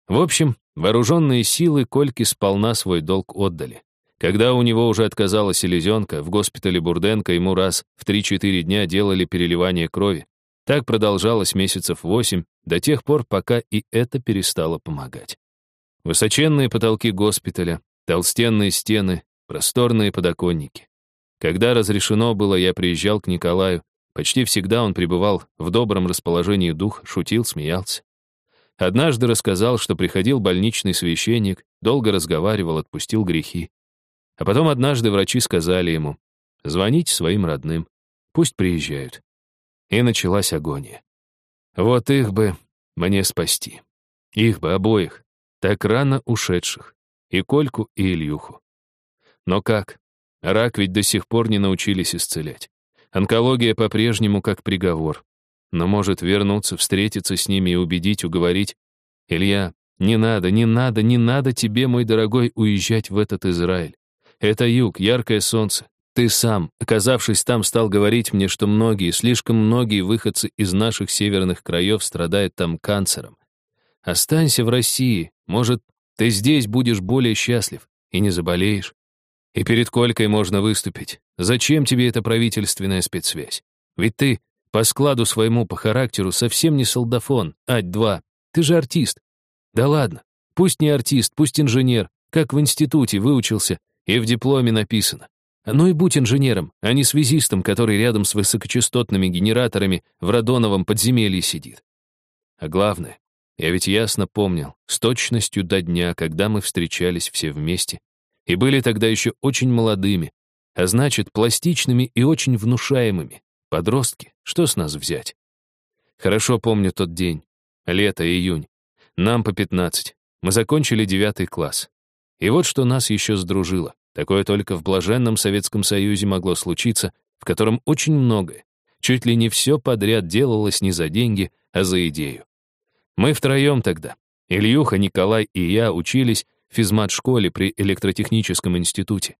В общем, вооруженные силы Кольки сполна свой долг отдали. Когда у него уже отказала селезенка, в госпитале Бурденко ему раз в 3-4 дня делали переливание крови. Так продолжалось месяцев восемь, до тех пор, пока и это перестало помогать. Высоченные потолки госпиталя, толстенные стены, просторные подоконники. Когда разрешено было, я приезжал к Николаю. Почти всегда он пребывал в добром расположении дух, шутил, смеялся. Однажды рассказал, что приходил больничный священник, долго разговаривал, отпустил грехи. А потом однажды врачи сказали ему, «Звоните своим родным, пусть приезжают». И началась агония. Вот их бы мне спасти. Их бы обоих, так рано ушедших. И Кольку, и Ильюху. Но как? Рак ведь до сих пор не научились исцелять. Онкология по-прежнему как приговор. Но может вернуться, встретиться с ними и убедить, уговорить. Илья, не надо, не надо, не надо тебе, мой дорогой, уезжать в этот Израиль. Это юг, яркое солнце. Ты сам, оказавшись там, стал говорить мне, что многие, слишком многие выходцы из наших северных краев страдают там канцером. Останься в России, может, ты здесь будешь более счастлив и не заболеешь. И перед Колькой можно выступить. Зачем тебе эта правительственная спецсвязь? Ведь ты по складу своему, по характеру, совсем не солдафон, ать-два. Ты же артист. Да ладно, пусть не артист, пусть инженер, как в институте выучился, и в дипломе написано. Ну и будь инженером, а не связистом, который рядом с высокочастотными генераторами в Радоновом подземелье сидит. А главное, я ведь ясно помнил, с точностью до дня, когда мы встречались все вместе, и были тогда еще очень молодыми, а значит, пластичными и очень внушаемыми. Подростки, что с нас взять? Хорошо помню тот день, лето, июнь. Нам по 15. Мы закончили девятый класс. И вот что нас еще сдружило. Такое только в блаженном Советском Союзе могло случиться, в котором очень многое, чуть ли не все подряд делалось не за деньги, а за идею. Мы втроем тогда, Ильюха, Николай и я, учились в физмат-школе при электротехническом институте.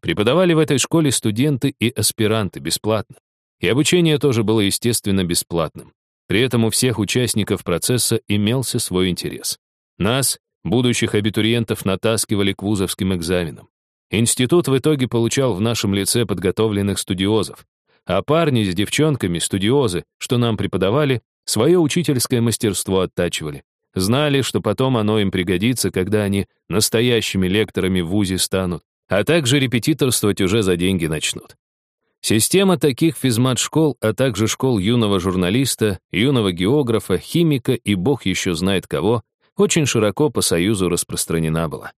Преподавали в этой школе студенты и аспиранты бесплатно. И обучение тоже было, естественно, бесплатным. При этом у всех участников процесса имелся свой интерес. Нас, будущих абитуриентов, натаскивали к вузовским экзаменам. Институт в итоге получал в нашем лице подготовленных студиозов, а парни с девчонками, студиозы, что нам преподавали, свое учительское мастерство оттачивали. Знали, что потом оно им пригодится, когда они настоящими лекторами в ВУЗе станут, а также репетиторствовать уже за деньги начнут. Система таких физмат-школ, а также школ юного журналиста, юного географа, химика и бог еще знает кого, очень широко по Союзу распространена была.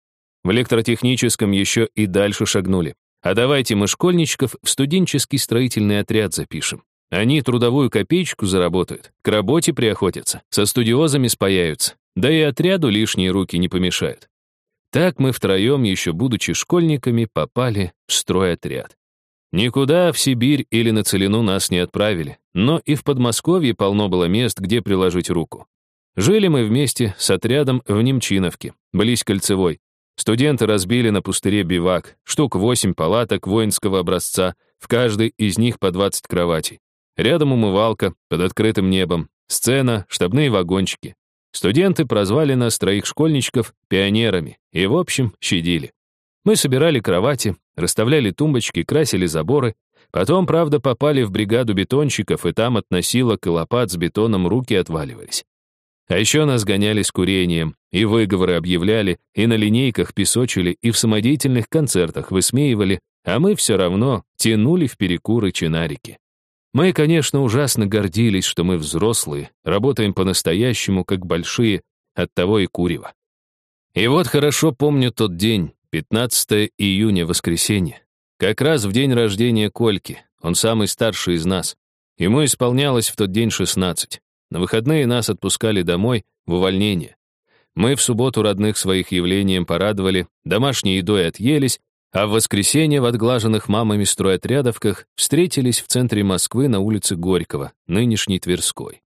В электротехническом еще и дальше шагнули. А давайте мы школьничков в студенческий строительный отряд запишем. Они трудовую копеечку заработают, к работе приохотятся, со студиозами спаяются, да и отряду лишние руки не помешают. Так мы втроем, еще будучи школьниками, попали в стройотряд. Никуда в Сибирь или на Целину нас не отправили, но и в Подмосковье полно было мест, где приложить руку. Жили мы вместе с отрядом в Немчиновке, близ Кольцевой. Студенты разбили на пустыре бивак, штук восемь палаток воинского образца, в каждой из них по 20 кроватей. Рядом умывалка, под открытым небом, сцена, штабные вагончики. Студенты прозвали нас, троих школьничков, пионерами, и, в общем, щадили. Мы собирали кровати, расставляли тумбочки, красили заборы. Потом, правда, попали в бригаду бетонщиков, и там от носилок и лопат с бетоном руки отваливались. А еще нас гоняли с курением, и выговоры объявляли, и на линейках песочили, и в самодеятельных концертах высмеивали, а мы все равно тянули в перекуры чинарики. Мы, конечно, ужасно гордились, что мы взрослые, работаем по-настоящему, как большие, оттого и курево. И вот хорошо помню тот день, 15 июня, воскресенье. Как раз в день рождения Кольки, он самый старший из нас. Ему исполнялось в тот день 16. На выходные нас отпускали домой, в увольнение. Мы в субботу родных своих явлением порадовали, домашней едой отъелись, а в воскресенье в отглаженных мамами стройотрядовках встретились в центре Москвы на улице Горького, нынешней Тверской.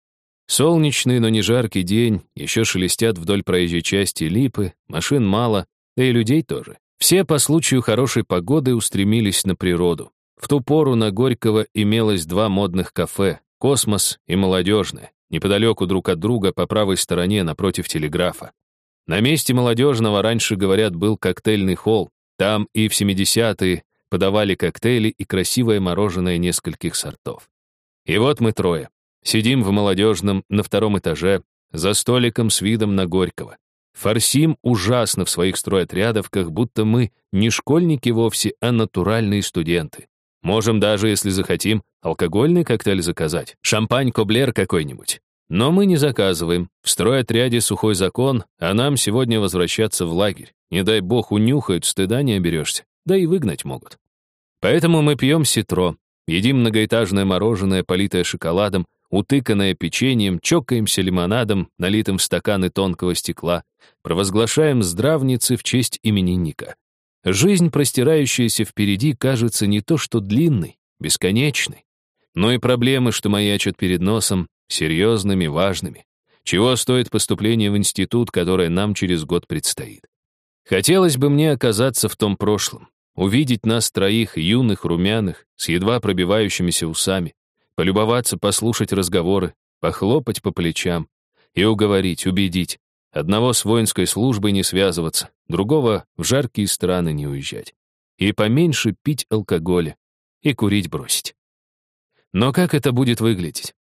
Солнечный, но не жаркий день, еще шелестят вдоль проезжей части липы, машин мало, да и людей тоже. Все по случаю хорошей погоды устремились на природу. В ту пору на Горького имелось два модных кафе — «Космос» и «Молодежное», неподалеку друг от друга по правой стороне напротив телеграфа. На месте «Молодежного» раньше, говорят, был коктейльный холл. Там и в 70-е подавали коктейли и красивое мороженое нескольких сортов. И вот мы трое. Сидим в «Молодежном» на втором этаже, за столиком с видом на Горького. Форсим ужасно в своих стройотрядовках, будто мы не школьники вовсе, а натуральные студенты. Можем даже, если захотим, алкогольный коктейль заказать, шампань-коблер какой-нибудь. Но мы не заказываем. В стройотряде сухой закон, а нам сегодня возвращаться в лагерь. Не дай бог унюхают, стыда не оберешься. Да и выгнать могут. Поэтому мы пьем ситро, едим многоэтажное мороженое, политое шоколадом, утыканное печеньем, чокаемся лимонадом, налитым в стаканы тонкого стекла, провозглашаем здравницы в честь именинника. Жизнь, простирающаяся впереди, кажется не то что длинной, бесконечной, но и проблемы, что маячат перед носом, серьезными, важными. Чего стоит поступление в институт, которое нам через год предстоит? Хотелось бы мне оказаться в том прошлом, увидеть нас троих, юных, румяных, с едва пробивающимися усами, полюбоваться, послушать разговоры, похлопать по плечам и уговорить, убедить. Одного с воинской службой не связываться, другого в жаркие страны не уезжать. И поменьше пить алкоголя, и курить бросить. Но как это будет выглядеть?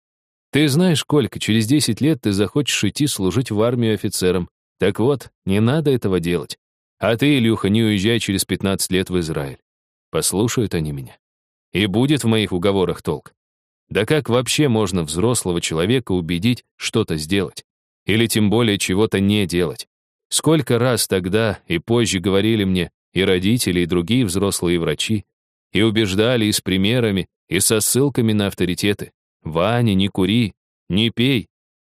Ты знаешь, Колька, через 10 лет ты захочешь идти служить в армию офицером. Так вот, не надо этого делать. А ты, Илюха, не уезжай через 15 лет в Израиль. Послушают они меня. И будет в моих уговорах толк. Да как вообще можно взрослого человека убедить что-то сделать? Или тем более чего-то не делать? Сколько раз тогда и позже говорили мне и родители, и другие взрослые врачи, и убеждали и с примерами, и со ссылками на авторитеты. «Ваня, не кури, не пей».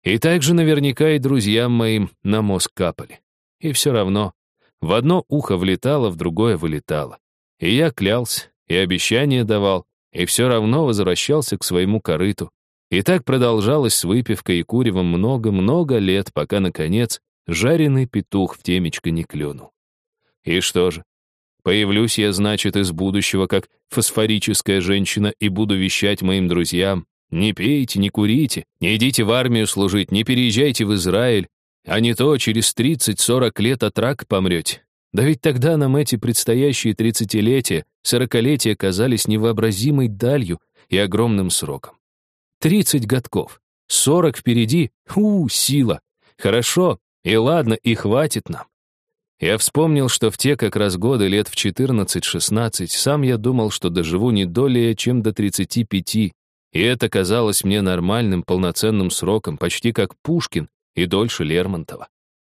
И также наверняка и друзьям моим на мозг капали. И все равно в одно ухо влетало, в другое вылетало. И я клялся, и обещания давал, и все равно возвращался к своему корыту. И так продолжалось с выпивкой и куревом много-много лет, пока, наконец, жареный петух в темечко не клюнул. И что же? Появлюсь я, значит, из будущего, как фосфорическая женщина, и буду вещать моим друзьям, не пейте, не курите, не идите в армию служить, не переезжайте в Израиль, а не то через 30-40 лет от рака помрете. Да ведь тогда нам эти предстоящие тридцатилетия, сорокалетия казались невообразимой далью и огромным сроком. Тридцать годков, сорок впереди, у, сила. Хорошо, и ладно, и хватит нам. Я вспомнил, что в те как раз годы, лет в 14-16, сам я думал, что доживу не долее, чем до 35, и это казалось мне нормальным, полноценным сроком, почти как Пушкин и дольше Лермонтова.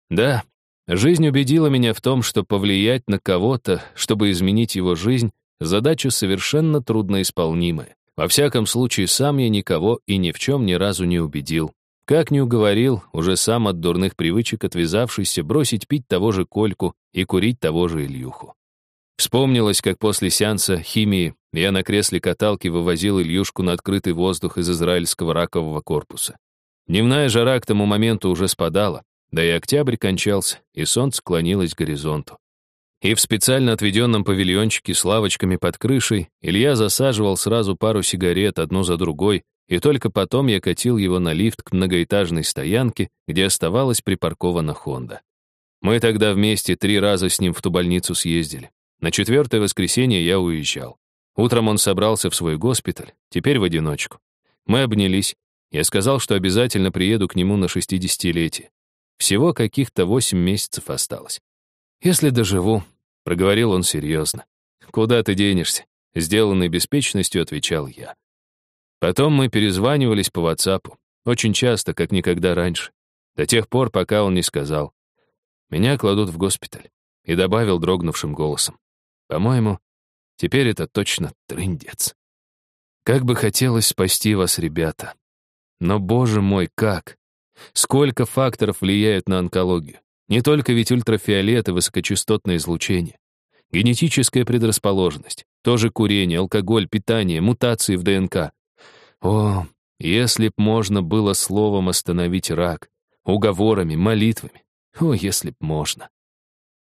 Да, жизнь убедила меня в том, что повлиять на кого-то, чтобы изменить его жизнь, задача совершенно трудноисполнимая. Во всяком случае, сам я никого и ни в чем ни разу не убедил. Как не уговорил, уже сам от дурных привычек отвязавшийся бросить пить того же Кольку и курить того же Ильюху. Вспомнилось, как после сеанса химии я на кресле каталки вывозил Ильюшку на открытый воздух из израильского ракового корпуса. Дневная жара к тому моменту уже спадала, да и октябрь кончался, и солнце клонилось к горизонту. И в специально отведенном павильончике с лавочками под крышей Илья засаживал сразу пару сигарет одну за другой, и только потом я катил его на лифт к многоэтажной стоянке, где оставалась припаркована Хонда. Мы тогда вместе три раза с ним в ту больницу съездили. На четвертое воскресенье я уезжал. Утром он собрался в свой госпиталь, теперь в одиночку. Мы обнялись. Я сказал, что обязательно приеду к нему на шестидесятилетие. Всего каких-то восемь месяцев осталось. «Если доживу», — проговорил он серьезно. «Куда ты денешься?» — сделанной беспечностью отвечал я. Потом мы перезванивались по WhatsApp, очень часто, как никогда раньше, до тех пор, пока он не сказал. Меня кладут в госпиталь. И добавил дрогнувшим голосом. По-моему, теперь это точно трындец. Как бы хотелось спасти вас, ребята. Но, боже мой, как? Сколько факторов влияют на онкологию? Не только ведь ультрафиолет и высокочастотное излучение. Генетическая предрасположенность, тоже курение, алкоголь, питание, мутации в ДНК. О, если б можно было словом остановить рак, уговорами, молитвами. О, если б можно.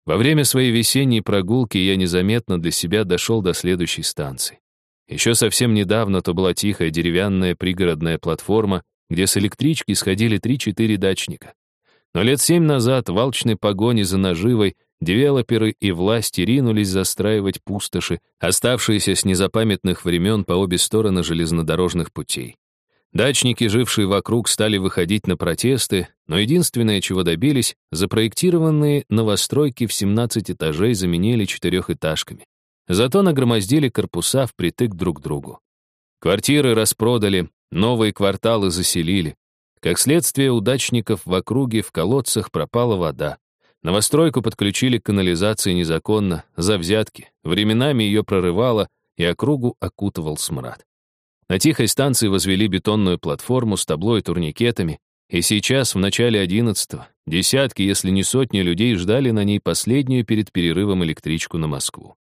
Во время своей весенней прогулки я незаметно для себя дошел до следующей станции. Еще совсем недавно то была тихая деревянная пригородная платформа, где с электрички сходили три-четыре дачника. Но лет семь назад в алчной погоне за наживой девелоперы и власти ринулись застраивать пустоши, оставшиеся с незапамятных времен по обе стороны железнодорожных путей. Дачники, жившие вокруг, стали выходить на протесты, но единственное, чего добились, запроектированные новостройки в 17 этажей заменили четырехэтажками. Зато нагромоздили корпуса впритык друг к другу. Квартиры распродали, новые кварталы заселили. Как следствие, у дачников в округе в колодцах пропала вода. Новостройку подключили к канализации незаконно, за взятки. Временами ее прорывало, и округу окутывал смрад. На тихой станции возвели бетонную платформу с табло и турникетами, И сейчас, в начале одиннадцатого, десятки, если не сотни людей ждали на ней последнюю перед перерывом электричку на Москву.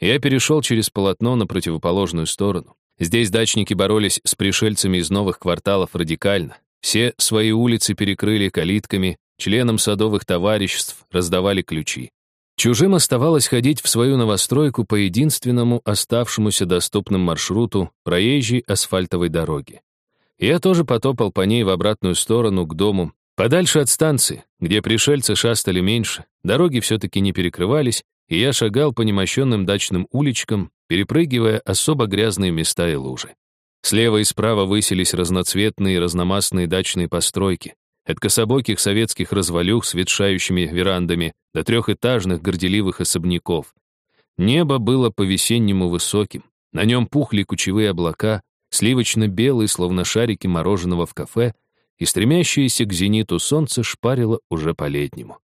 Я перешел через полотно на противоположную сторону. Здесь дачники боролись с пришельцами из новых кварталов радикально. Все свои улицы перекрыли калитками, членам садовых товариществ раздавали ключи. Чужим оставалось ходить в свою новостройку по единственному оставшемуся доступным маршруту проезжей асфальтовой дороги. Я тоже потопал по ней в обратную сторону, к дому, подальше от станции, где пришельцы шастали меньше, дороги все-таки не перекрывались, и я шагал по немощенным дачным уличкам, перепрыгивая особо грязные места и лужи. Слева и справа высились разноцветные разномастные дачные постройки. От кособоких советских развалюх с ветшающими верандами до трехэтажных горделивых особняков. Небо было по-весеннему высоким, на нем пухли кучевые облака, сливочно-белые, словно шарики мороженого в кафе, и стремящееся к зениту солнце шпарило уже по-летнему.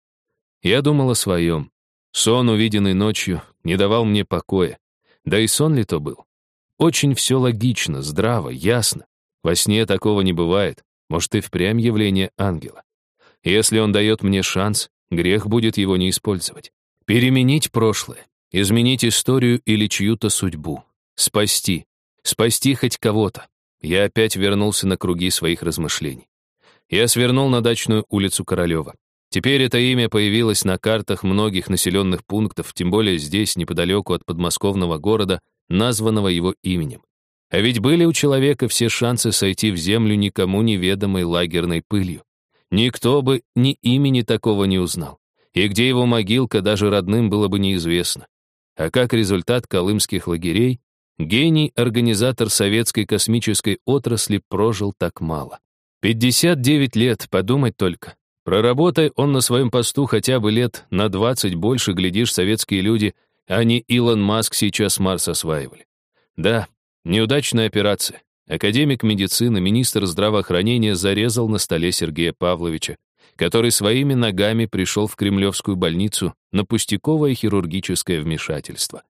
Я думал о своем. Сон, увиденный ночью, не давал мне покоя. Да и сон ли то был? Очень все логично, здраво, ясно. Во сне такого не бывает. Может, и впрямь явление ангела. Если он дает мне шанс, грех будет его не использовать. Переменить прошлое, изменить историю или чью-то судьбу, спасти, спасти хоть кого-то. Я опять вернулся на круги своих размышлений. Я свернул на дачную улицу Королева. Теперь это имя появилось на картах многих населенных пунктов, тем более здесь, неподалеку от подмосковного города, названного его именем. А ведь были у человека все шансы сойти в землю никому неведомой лагерной пылью. Никто бы ни имени такого не узнал. И где его могилка даже родным было бы неизвестно. А как результат колымских лагерей, гений, организатор советской космической отрасли прожил так мало. 59 лет, подумать только. Проработай он на своем посту хотя бы лет на 20 больше, глядишь, советские люди, не Илон Маск сейчас Марс осваивали. Да, Неудачная операция. Академик медицины, министр здравоохранения зарезал на столе Сергея Павловича, который своими ногами пришел в Кремлевскую больницу на пустяковое хирургическое вмешательство.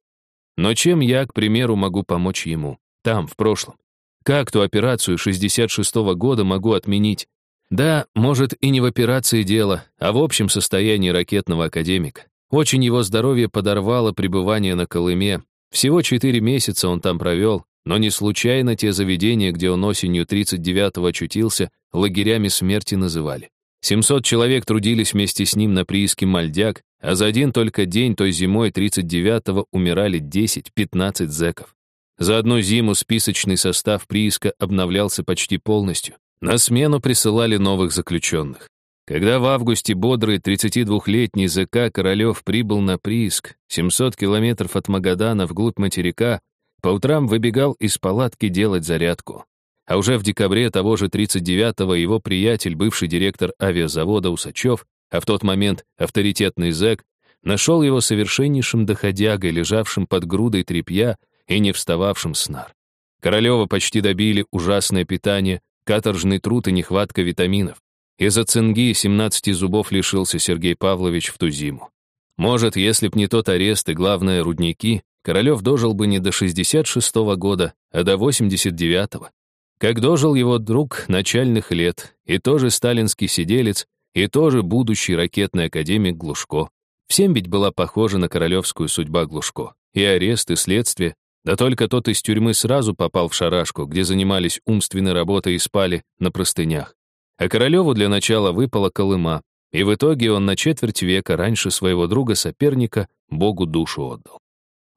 Но чем я, к примеру, могу помочь ему? Там, в прошлом. Как ту операцию 66-го года могу отменить? Да, может, и не в операции дело, а в общем состоянии ракетного академика. Очень его здоровье подорвало пребывание на Колыме. Всего четыре месяца он там провел, но не случайно те заведения, где он осенью 39-го очутился, лагерями смерти называли. 700 человек трудились вместе с ним на прииске Мальдяк, а за один только день той зимой 39-го умирали 10-15 зэков. За одну зиму списочный состав прииска обновлялся почти полностью. На смену присылали новых заключенных. Когда в августе бодрый 32-летний ЗК Королев прибыл на прииск, 700 километров от Магадана вглубь материка, по утрам выбегал из палатки делать зарядку. А уже в декабре того же 39-го его приятель, бывший директор авиазавода Усачев, а в тот момент авторитетный зэк, нашел его совершеннейшим доходягой, лежавшим под грудой тряпья и не встававшим с нар. Королева почти добили ужасное питание, каторжный труд и нехватка витаминов. Из-за цинги 17 зубов лишился Сергей Павлович в ту зиму. Может, если б не тот арест и, главное, рудники, Королев дожил бы не до 66 -го года, а до 89-го. Как дожил его друг начальных лет, и тоже сталинский сиделец, и тоже будущий ракетный академик Глушко. Всем ведь была похожа на королевскую судьба Глушко. И арест, и следствие. Да только тот из тюрьмы сразу попал в шарашку, где занимались умственной работой и спали на простынях. А Королеву для начала выпала Колыма, и в итоге он на четверть века раньше своего друга-соперника Богу душу отдал.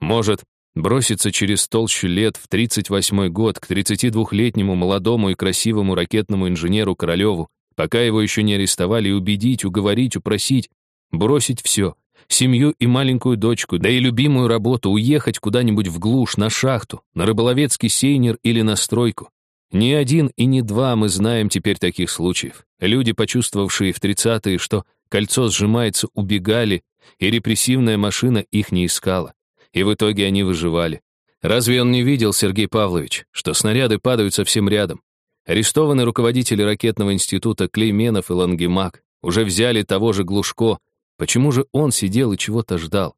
Может, броситься через толщу лет в 38-й год к 32-летнему молодому и красивому ракетному инженеру Королеву, пока его еще не арестовали, убедить, уговорить, упросить, бросить все, семью и маленькую дочку, да и любимую работу, уехать куда-нибудь в глушь, на шахту, на рыболовецкий сейнер или на стройку. Ни один и не два мы знаем теперь таких случаев. Люди, почувствовавшие в 30-е, что кольцо сжимается, убегали, и репрессивная машина их не искала и в итоге они выживали. Разве он не видел, Сергей Павлович, что снаряды падают совсем рядом? Арестованы руководители ракетного института Клейменов и Лангемак, уже взяли того же Глушко. Почему же он сидел и чего-то ждал?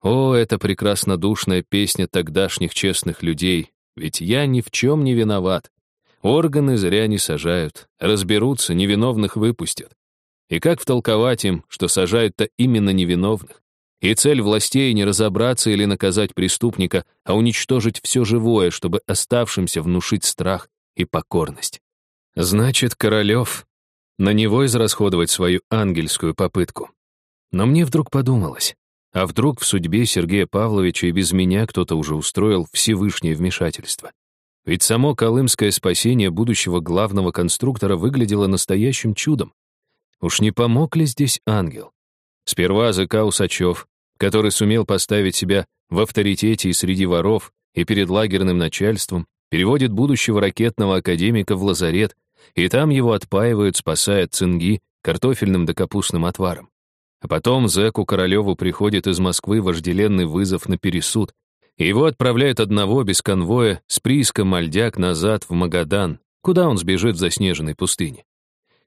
О, это прекрасно душная песня тогдашних честных людей, ведь я ни в чем не виноват. Органы зря не сажают, разберутся, невиновных выпустят. И как втолковать им, что сажают-то именно невиновных? И цель властей не разобраться или наказать преступника, а уничтожить все живое, чтобы оставшимся внушить страх и покорность. Значит, Королев, на него израсходовать свою ангельскую попытку. Но мне вдруг подумалось, а вдруг в судьбе Сергея Павловича и без меня кто-то уже устроил Всевышнее вмешательство? Ведь само колымское спасение будущего главного конструктора выглядело настоящим чудом. Уж не помог ли здесь ангел? Сперва ЗК Усачев, который сумел поставить себя в авторитете и среди воров, и перед лагерным начальством, переводит будущего ракетного академика в лазарет, и там его отпаивают, спасая цинги картофельным да капустным отваром. А потом зэку Королеву приходит из Москвы вожделенный вызов на пересуд, его отправляют одного без конвоя с прииском мальдяк назад в Магадан, куда он сбежит в заснеженной пустыне.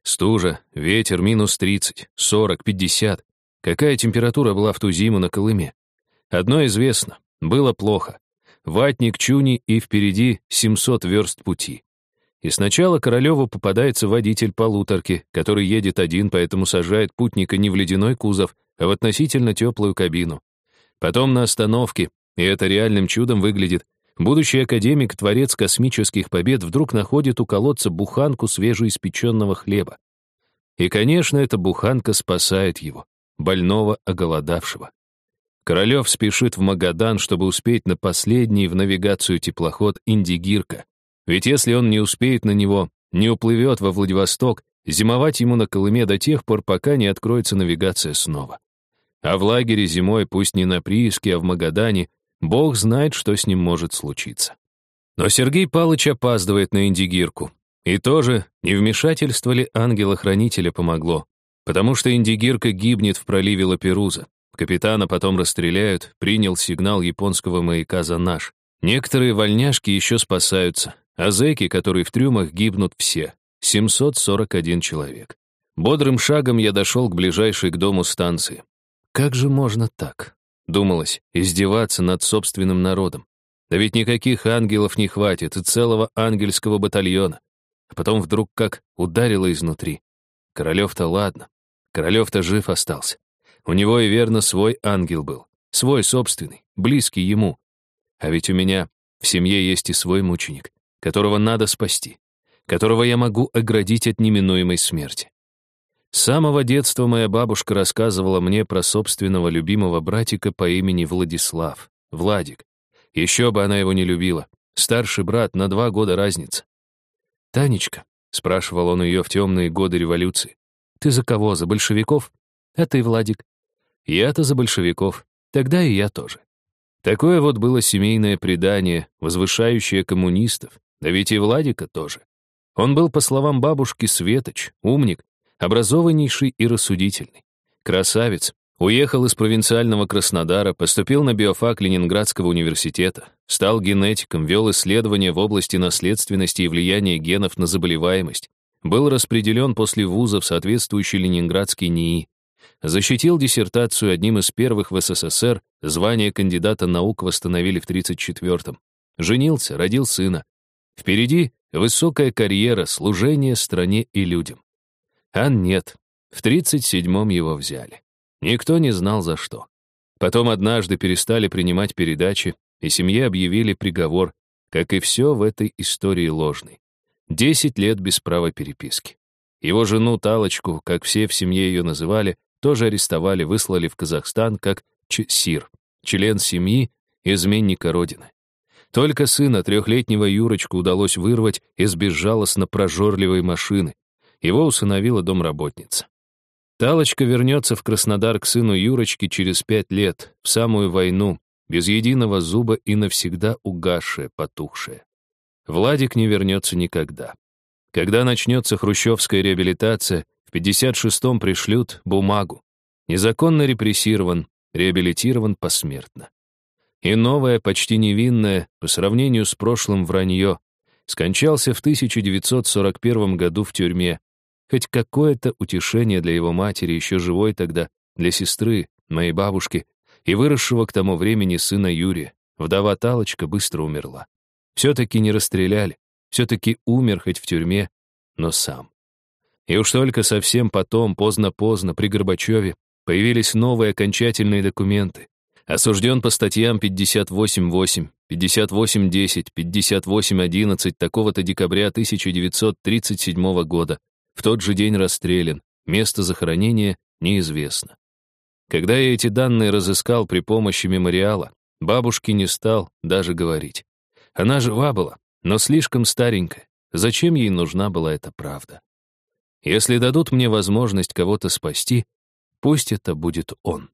Стужа, ветер минус 30, 40, 50. Какая температура была в ту зиму на Колыме? Одно известно, было плохо. Ватник Чуни и впереди 700 верст пути. И сначала Королеву попадается водитель полуторки, который едет один, поэтому сажает путника не в ледяной кузов, а в относительно теплую кабину. Потом на остановке, и это реальным чудом выглядит, будущий академик, творец космических побед, вдруг находит у колодца буханку свежеиспеченного хлеба. И, конечно, эта буханка спасает его, больного, оголодавшего. Королев спешит в Магадан, чтобы успеть на последний в навигацию теплоход «Индигирка», ведь если он не успеет на него, не уплывет во Владивосток, зимовать ему на Колыме до тех пор, пока не откроется навигация снова. А в лагере зимой, пусть не на прииске, а в Магадане, бог знает, что с ним может случиться. Но Сергей Палыч опаздывает на Индигирку. И тоже, не вмешательство ли ангела-хранителя помогло, потому что Индигирка гибнет в проливе Лаперуза. Капитана потом расстреляют, принял сигнал японского маяка за наш. Некоторые вольняшки еще спасаются, а зэки, которые в трюмах, гибнут все. 741 человек. Бодрым шагом я дошел к ближайшей к дому станции. Как же можно так? Думалось, издеваться над собственным народом. Да ведь никаких ангелов не хватит, и целого ангельского батальона. А потом вдруг как ударило изнутри. Королев-то ладно. Королев-то жив остался. У него и верно свой ангел был. Свой собственный, близкий ему. А ведь у меня в семье есть и свой мученик которого надо спасти, которого я могу оградить от неминуемой смерти. С самого детства моя бабушка рассказывала мне про собственного любимого братика по имени Владислав, Владик. Еще бы она его не любила. Старший брат на два года разница. «Танечка», — спрашивал он ее в темные годы революции, «ты за кого, за большевиков?» «А ты, Владик?» «Я-то за большевиков. Тогда и я тоже». Такое вот было семейное предание, возвышающее коммунистов, да ведь и Владика тоже. Он был, по словам бабушки, светоч, умник, образованнейший и рассудительный. Красавец, уехал из провинциального Краснодара, поступил на биофак Ленинградского университета, стал генетиком, вел исследования в области наследственности и влияния генов на заболеваемость, был распределен после вуза в соответствующий Ленинградский НИИ, защитил диссертацию одним из первых в СССР, звание кандидата наук восстановили в 1934-м, женился, родил сына, Впереди высокая карьера, служение стране и людям. А нет, в 37-м его взяли. Никто не знал за что. Потом однажды перестали принимать передачи, и семье объявили приговор, как и все в этой истории ложный. Десять лет без права переписки. Его жену Талочку, как все в семье ее называли, тоже арестовали, выслали в Казахстан как Чсир, член семьи, изменника Родины. Только сына, трехлетнего Юрочку, удалось вырвать из безжалостно прожорливой машины. Его усыновила домработница. Талочка вернется в Краснодар к сыну Юрочки через пять лет, в самую войну, без единого зуба и навсегда угасшая, потухшая. Владик не вернется никогда. Когда начнется хрущевская реабилитация, в 56-м пришлют бумагу. Незаконно репрессирован, реабилитирован посмертно. И новое, почти невинное, по сравнению с прошлым вранье, скончался в 1941 году в тюрьме. Хоть какое-то утешение для его матери, еще живой тогда, для сестры, моей бабушки, и выросшего к тому времени сына Юрия. Вдова Талочка быстро умерла. Все-таки не расстреляли. все-таки умер хоть в тюрьме, но сам. И уж только совсем потом, поздно-поздно, при Горбачеве, появились новые окончательные документы. Осужден по статьям 58.8, 58.10, 58.11 такого-то декабря 1937 года. В тот же день расстрелян. Место захоронения неизвестно. Когда я эти данные разыскал при помощи мемориала, бабушке не стал даже говорить. Она жива была, но слишком старенькая. Зачем ей нужна была эта правда? Если дадут мне возможность кого-то спасти, пусть это будет он.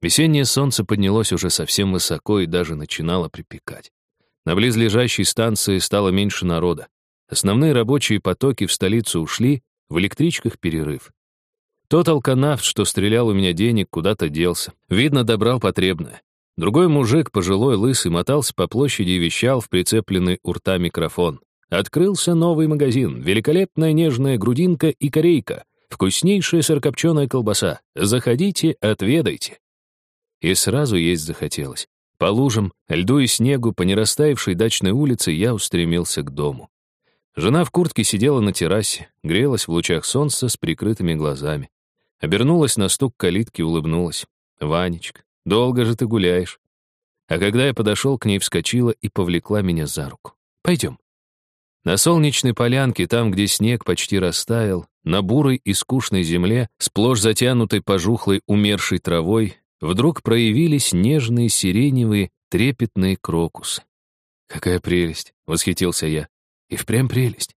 Весеннее солнце поднялось уже совсем высоко и даже начинало припекать. На близлежащей станции стало меньше народа. Основные рабочие потоки в столицу ушли, в электричках перерыв. Тот алканавт, что стрелял у меня денег, куда-то делся. Видно, добрал потребное. Другой мужик, пожилой, лысый, мотался по площади и вещал в прицепленный у рта микрофон. Открылся новый магазин. Великолепная нежная грудинка и корейка. Вкуснейшая сырокопченая колбаса. Заходите, отведайте. И сразу есть захотелось. По лужам, льду и снегу, по нерастаявшей дачной улице я устремился к дому. Жена в куртке сидела на террасе, грелась в лучах солнца с прикрытыми глазами. Обернулась на стук калитки, улыбнулась. «Ванечка, долго же ты гуляешь?» А когда я подошел к ней, вскочила и повлекла меня за руку. «Пойдем». На солнечной полянке, там, где снег почти растаял, на бурой и скучной земле, сплошь затянутой пожухлой умершей травой, вдруг проявились нежные сиреневые трепетные крокусы. «Какая прелесть!» — восхитился я. «И впрямь прелесть.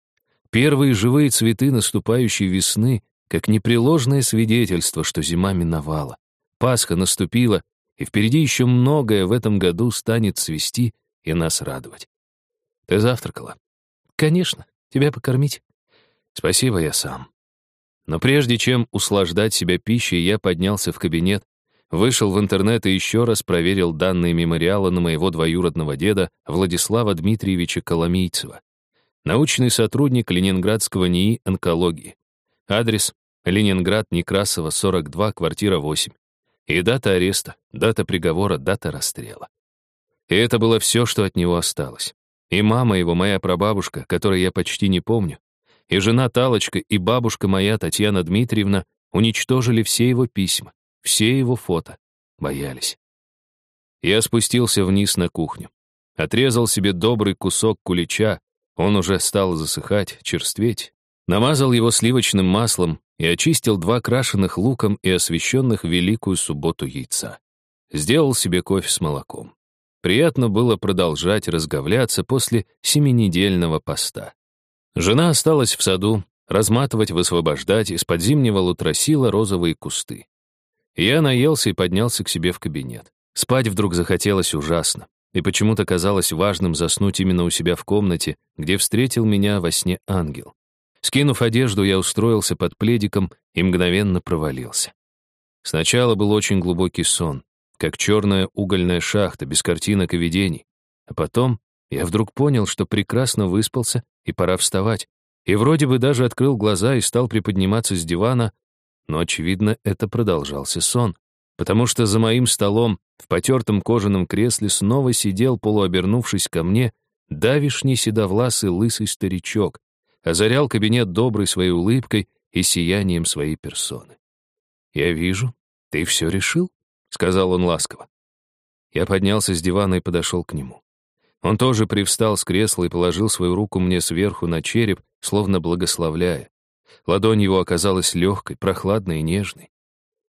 Первые живые цветы наступающей весны, как непреложное свидетельство, что зима миновала. Пасха наступила, и впереди еще многое в этом году станет цвести и нас радовать. Ты завтракала? Конечно. Тебя покормить? Спасибо, я сам. Но прежде чем услаждать себя пищей, я поднялся в кабинет, вышел в интернет и еще раз проверил данные мемориала на моего двоюродного деда Владислава Дмитриевича Коломийцева, научный сотрудник Ленинградского НИИ онкологии. Адрес — Ленинград, Некрасова, 42, квартира 8. И дата ареста, дата приговора, дата расстрела. И это было все, что от него осталось. И мама его, моя прабабушка, которой я почти не помню, и жена Талочка, и бабушка моя, Татьяна Дмитриевна, уничтожили все его письма. Все его фото. Боялись. Я спустился вниз на кухню. Отрезал себе добрый кусок кулича, он уже стал засыхать, черстветь. Намазал его сливочным маслом и очистил два крашеных луком и освещенных в Великую Субботу яйца. Сделал себе кофе с молоком. Приятно было продолжать разговляться после семинедельного поста. Жена осталась в саду, разматывать, высвобождать из-под зимнего лутросила розовые кусты. Я наелся и поднялся к себе в кабинет. Спать вдруг захотелось ужасно, и почему-то казалось важным заснуть именно у себя в комнате, где встретил меня во сне ангел. Скинув одежду, я устроился под пледиком и мгновенно провалился. Сначала был очень глубокий сон, как черная угольная шахта, без картинок и видений. А потом я вдруг понял, что прекрасно выспался и пора вставать. И вроде бы даже открыл глаза и стал приподниматься с дивана, но, очевидно, это продолжался сон, потому что за моим столом в потертом кожаном кресле снова сидел, полуобернувшись ко мне, давишний седовласый лысый старичок, озарял кабинет доброй своей улыбкой и сиянием своей персоны. «Я вижу, ты все решил?» — сказал он ласково. Я поднялся с дивана и подошел к нему. Он тоже привстал с кресла и положил свою руку мне сверху на череп, словно благословляя. Ладонь его оказалась легкой, прохладной и нежной.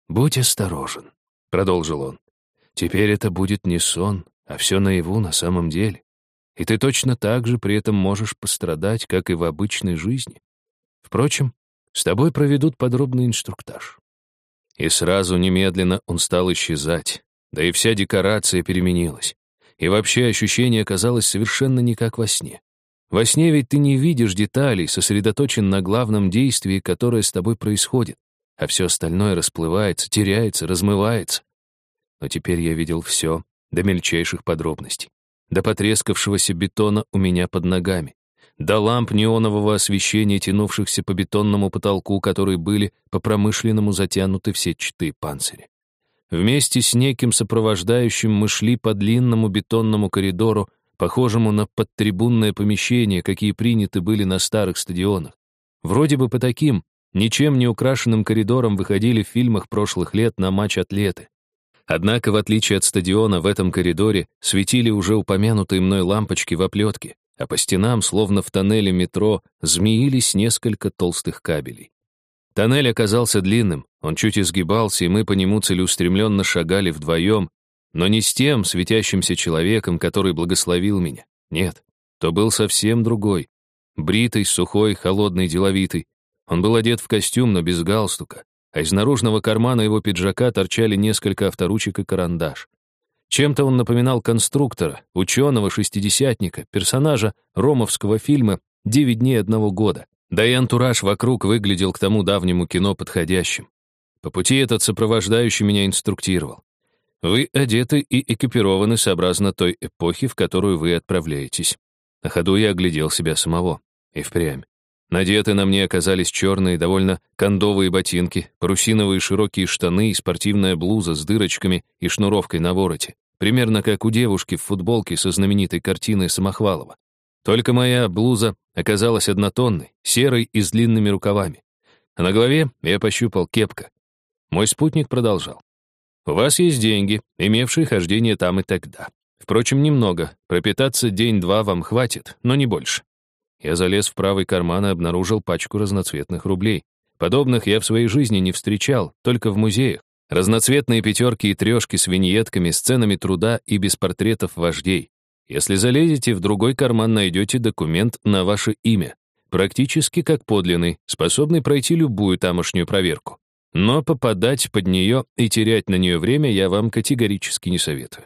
«Будь осторожен», — продолжил он. «Теперь это будет не сон, а все наяву на самом деле. И ты точно так же при этом можешь пострадать, как и в обычной жизни. Впрочем, с тобой проведут подробный инструктаж». И сразу немедленно он стал исчезать, да и вся декорация переменилась. И вообще ощущение оказалось совершенно не как во сне. Во сне ведь ты не видишь деталей, сосредоточен на главном действии, которое с тобой происходит, а все остальное расплывается, теряется, размывается. Но теперь я видел все, до мельчайших подробностей, до потрескавшегося бетона у меня под ногами, до ламп неонового освещения, тянувшихся по бетонному потолку, которые были по-промышленному затянуты в сетчатые панцири. Вместе с неким сопровождающим мы шли по длинному бетонному коридору, похожему на подтрибунное помещение, какие приняты были на старых стадионах. Вроде бы по таким, ничем не украшенным коридорам выходили в фильмах прошлых лет на матч атлеты. Однако, в отличие от стадиона, в этом коридоре светили уже упомянутые мной лампочки в оплетке, а по стенам, словно в тоннеле метро, змеились несколько толстых кабелей. Тоннель оказался длинным, он чуть изгибался, и мы по нему целеустремленно шагали вдвоем, но не с тем светящимся человеком, который благословил меня. Нет, то был совсем другой. Бритый, сухой, холодный, деловитый. Он был одет в костюм, но без галстука, а из наружного кармана его пиджака торчали несколько авторучек и карандаш. Чем-то он напоминал конструктора, ученого-шестидесятника, персонажа ромовского фильма «Девять дней одного года». Да и антураж вокруг выглядел к тому давнему кино подходящим. По пути этот сопровождающий меня инструктировал. Вы одеты и экипированы сообразно той эпохи, в которую вы отправляетесь. На ходу я оглядел себя самого. И впрямь. Надеты на мне оказались черные, довольно кондовые ботинки, парусиновые широкие штаны и спортивная блуза с дырочками и шнуровкой на вороте. Примерно как у девушки в футболке со знаменитой картиной Самохвалова. Только моя блуза оказалась однотонной, серой и с длинными рукавами. А на голове я пощупал кепка. Мой спутник продолжал. «У вас есть деньги, имевшие хождение там и тогда. Впрочем, немного. Пропитаться день-два вам хватит, но не больше. Я залез в правый карман и обнаружил пачку разноцветных рублей. Подобных я в своей жизни не встречал, только в музеях. Разноцветные пятерки и трешки с виньетками, сценами труда и без портретов вождей. Если залезете в другой карман, найдете документ на ваше имя. Практически как подлинный, способный пройти любую тамошнюю проверку. Но попадать под нее и терять на нее время я вам категорически не советую.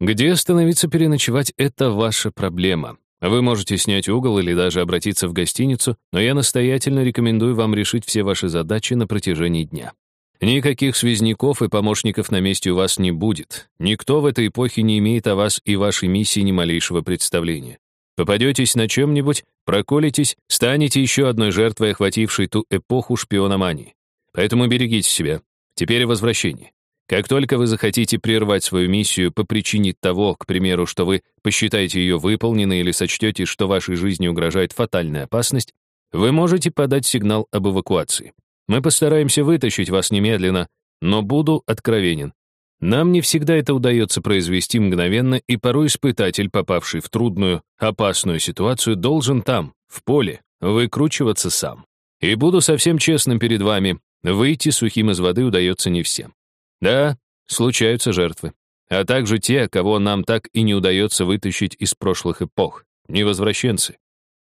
Где остановиться переночевать — это ваша проблема. Вы можете снять угол или даже обратиться в гостиницу, но я настоятельно рекомендую вам решить все ваши задачи на протяжении дня. Никаких связняков и помощников на месте у вас не будет. Никто в этой эпохе не имеет о вас и вашей миссии ни малейшего представления. Попадетесь на чем-нибудь, проколитесь, станете еще одной жертвой, охватившей ту эпоху шпиономании. Поэтому берегите себя. Теперь о возвращении. Как только вы захотите прервать свою миссию по причине того, к примеру, что вы посчитаете ее выполненной или сочтете, что вашей жизни угрожает фатальная опасность, вы можете подать сигнал об эвакуации. Мы постараемся вытащить вас немедленно, но буду откровенен. Нам не всегда это удается произвести мгновенно, и порой испытатель, попавший в трудную, опасную ситуацию, должен там, в поле, выкручиваться сам. И буду совсем честным перед вами, выйти сухим из воды удается не всем. Да, случаются жертвы, а также те, кого нам так и не удается вытащить из прошлых эпох, невозвращенцы.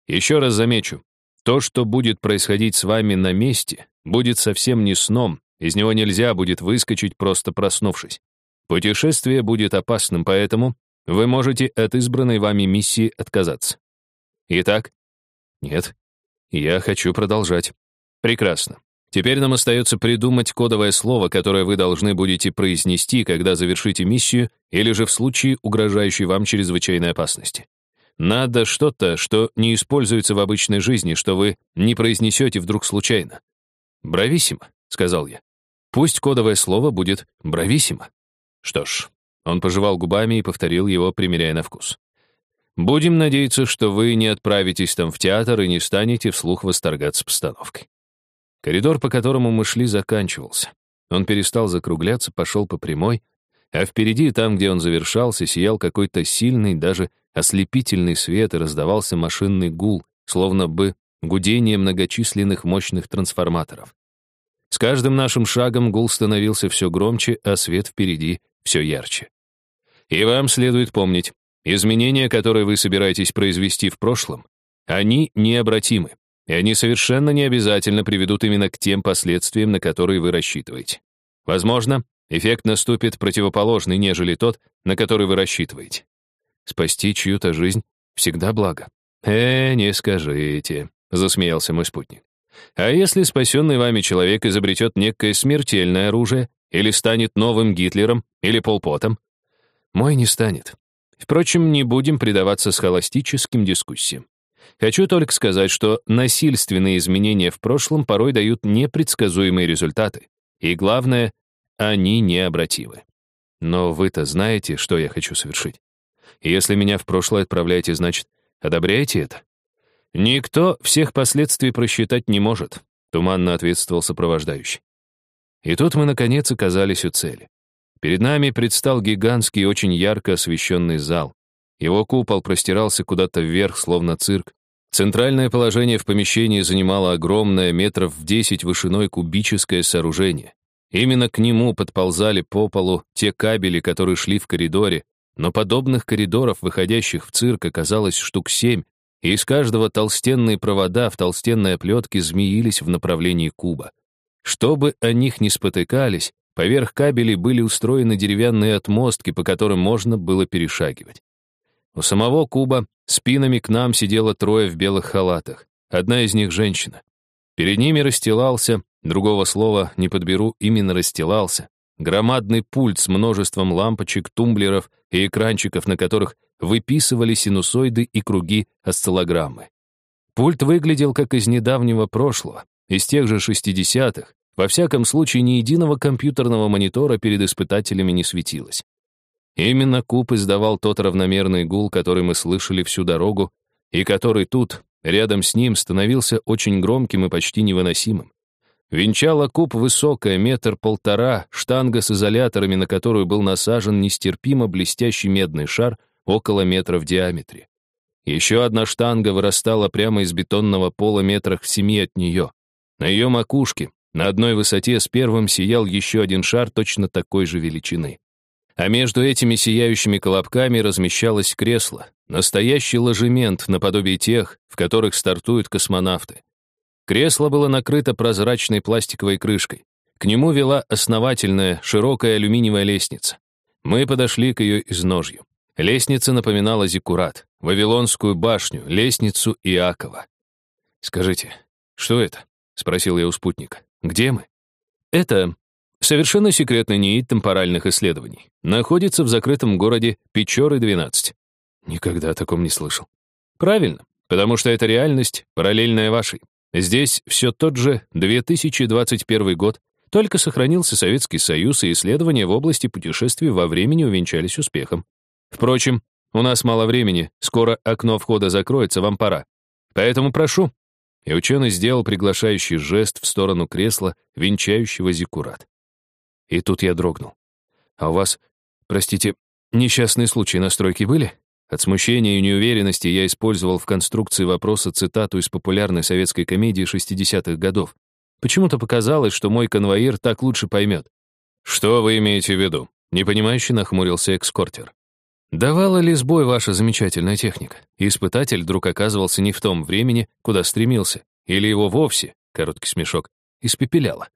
Еще раз замечу, то, что будет происходить с вами на месте, будет совсем не сном, из него нельзя будет выскочить, просто проснувшись. Путешествие будет опасным, поэтому вы можете от избранной вами миссии отказаться. Итак? Нет. Я хочу продолжать. Прекрасно. Теперь нам остается придумать кодовое слово, которое вы должны будете произнести, когда завершите миссию, или же в случае угрожающей вам чрезвычайной опасности. Надо что-то, что не используется в обычной жизни, что вы не произнесете вдруг случайно. «Брависсимо», — сказал я. «Пусть кодовое слово будет «брависсимо». Что ж, он пожевал губами и повторил его, примеряя на вкус. «Будем надеяться, что вы не отправитесь там в театр и не станете вслух восторгаться постановкой». Коридор, по которому мы шли, заканчивался. Он перестал закругляться, пошел по прямой, а впереди, там, где он завершался, сиял какой-то сильный, даже ослепительный свет и раздавался машинный гул, словно бы гудение многочисленных мощных трансформаторов. С каждым нашим шагом гул становился все громче, а свет впереди все ярче. И вам следует помнить, изменения, которые вы собираетесь произвести в прошлом, они необратимы и они совершенно не обязательно приведут именно к тем последствиям, на которые вы рассчитываете. Возможно, эффект наступит противоположный, нежели тот, на который вы рассчитываете. Спасти чью-то жизнь всегда благо. «Э, не скажите», — засмеялся мой спутник. «А если спасенный вами человек изобретет некое смертельное оружие или станет новым Гитлером или Полпотом?» «Мой не станет. Впрочем, не будем предаваться схоластическим дискуссиям. Хочу только сказать, что насильственные изменения в прошлом порой дают непредсказуемые результаты. И главное, они необратимы. Но вы-то знаете, что я хочу совершить. Если меня в прошлое отправляете, значит, одобряете это? Никто всех последствий просчитать не может, туманно ответствовал сопровождающий. И тут мы, наконец, оказались у цели. Перед нами предстал гигантский очень ярко освещенный зал. Его купол простирался куда-то вверх, словно цирк. Центральное положение в помещении занимало огромное, метров в десять вышиной кубическое сооружение. Именно к нему подползали по полу те кабели, которые шли в коридоре, но подобных коридоров, выходящих в цирк, оказалось штук семь, и из каждого толстенные провода в толстенной оплетке змеились в направлении куба. Чтобы о них не спотыкались, поверх кабелей были устроены деревянные отмостки, по которым можно было перешагивать. У самого куба спинами к нам сидело трое в белых халатах. Одна из них — женщина. Перед ними расстилался, другого слова не подберу, именно расстилался, громадный пульт с множеством лампочек, тумблеров и экранчиков, на которых выписывали синусоиды и круги осциллограммы. Пульт выглядел как из недавнего прошлого, из тех же 60-х. Во всяком случае, ни единого компьютерного монитора перед испытателями не светилось. Именно куб издавал тот равномерный гул, который мы слышали всю дорогу, и который тут, рядом с ним, становился очень громким и почти невыносимым. Венчала куб высокая, метр полтора, штанга с изоляторами, на которую был насажен нестерпимо блестящий медный шар около метра в диаметре. Еще одна штанга вырастала прямо из бетонного пола метрах в семи от нее. На ее макушке, на одной высоте с первым сиял еще один шар точно такой же величины. А между этими сияющими колобками размещалось кресло, настоящий ложемент наподобие тех, в которых стартуют космонавты. Кресло было накрыто прозрачной пластиковой крышкой. К нему вела основательная, широкая алюминиевая лестница. Мы подошли к ее изножью. Лестница напоминала зиккурат, Вавилонскую башню, лестницу Иакова. «Скажите, что это?» — спросил я у спутника. «Где мы?» «Это Совершенно секретный НИИ темпоральных исследований. Находится в закрытом городе Печоры-12. Никогда о таком не слышал. Правильно, потому что это реальность, параллельная вашей. Здесь все тот же 2021 год, только сохранился Советский Союз, и исследования в области путешествий во времени увенчались успехом. Впрочем, у нас мало времени, скоро окно входа закроется, вам пора. Поэтому прошу». И ученый сделал приглашающий жест в сторону кресла, венчающего зиккурат. И тут я дрогнул. «А у вас, простите, несчастные случаи на стройке были?» От смущения и неуверенности я использовал в конструкции вопроса цитату из популярной советской комедии 60-х годов. Почему-то показалось, что мой конвоир так лучше поймет. «Что вы имеете в виду?» Непонимающе нахмурился экскортер. Давала ли сбой ваша замечательная техника? Испытатель вдруг оказывался не в том времени, куда стремился, или его вовсе, короткий смешок, испепеляло.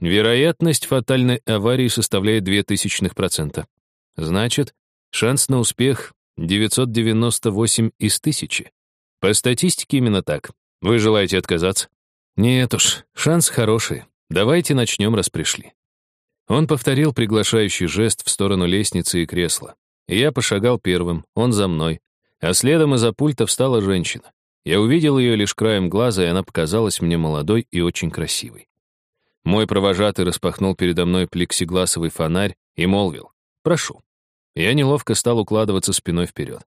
Вероятность фатальной аварии составляет 0,02%. Значит, шанс на успех 998 из 1000. По статистике именно так. Вы желаете отказаться? Нет уж, шанс хороший. Давайте начнем, раз пришли. Он повторил приглашающий жест в сторону лестницы и кресла. Я пошагал первым, он за мной. А следом из-за пульта встала женщина. Я увидел ее лишь краем глаза, и она показалась мне молодой и очень красивой. Мой провожатый распахнул передо мной плексигласовый фонарь и молвил «Прошу». Я неловко стал укладываться спиной вперед.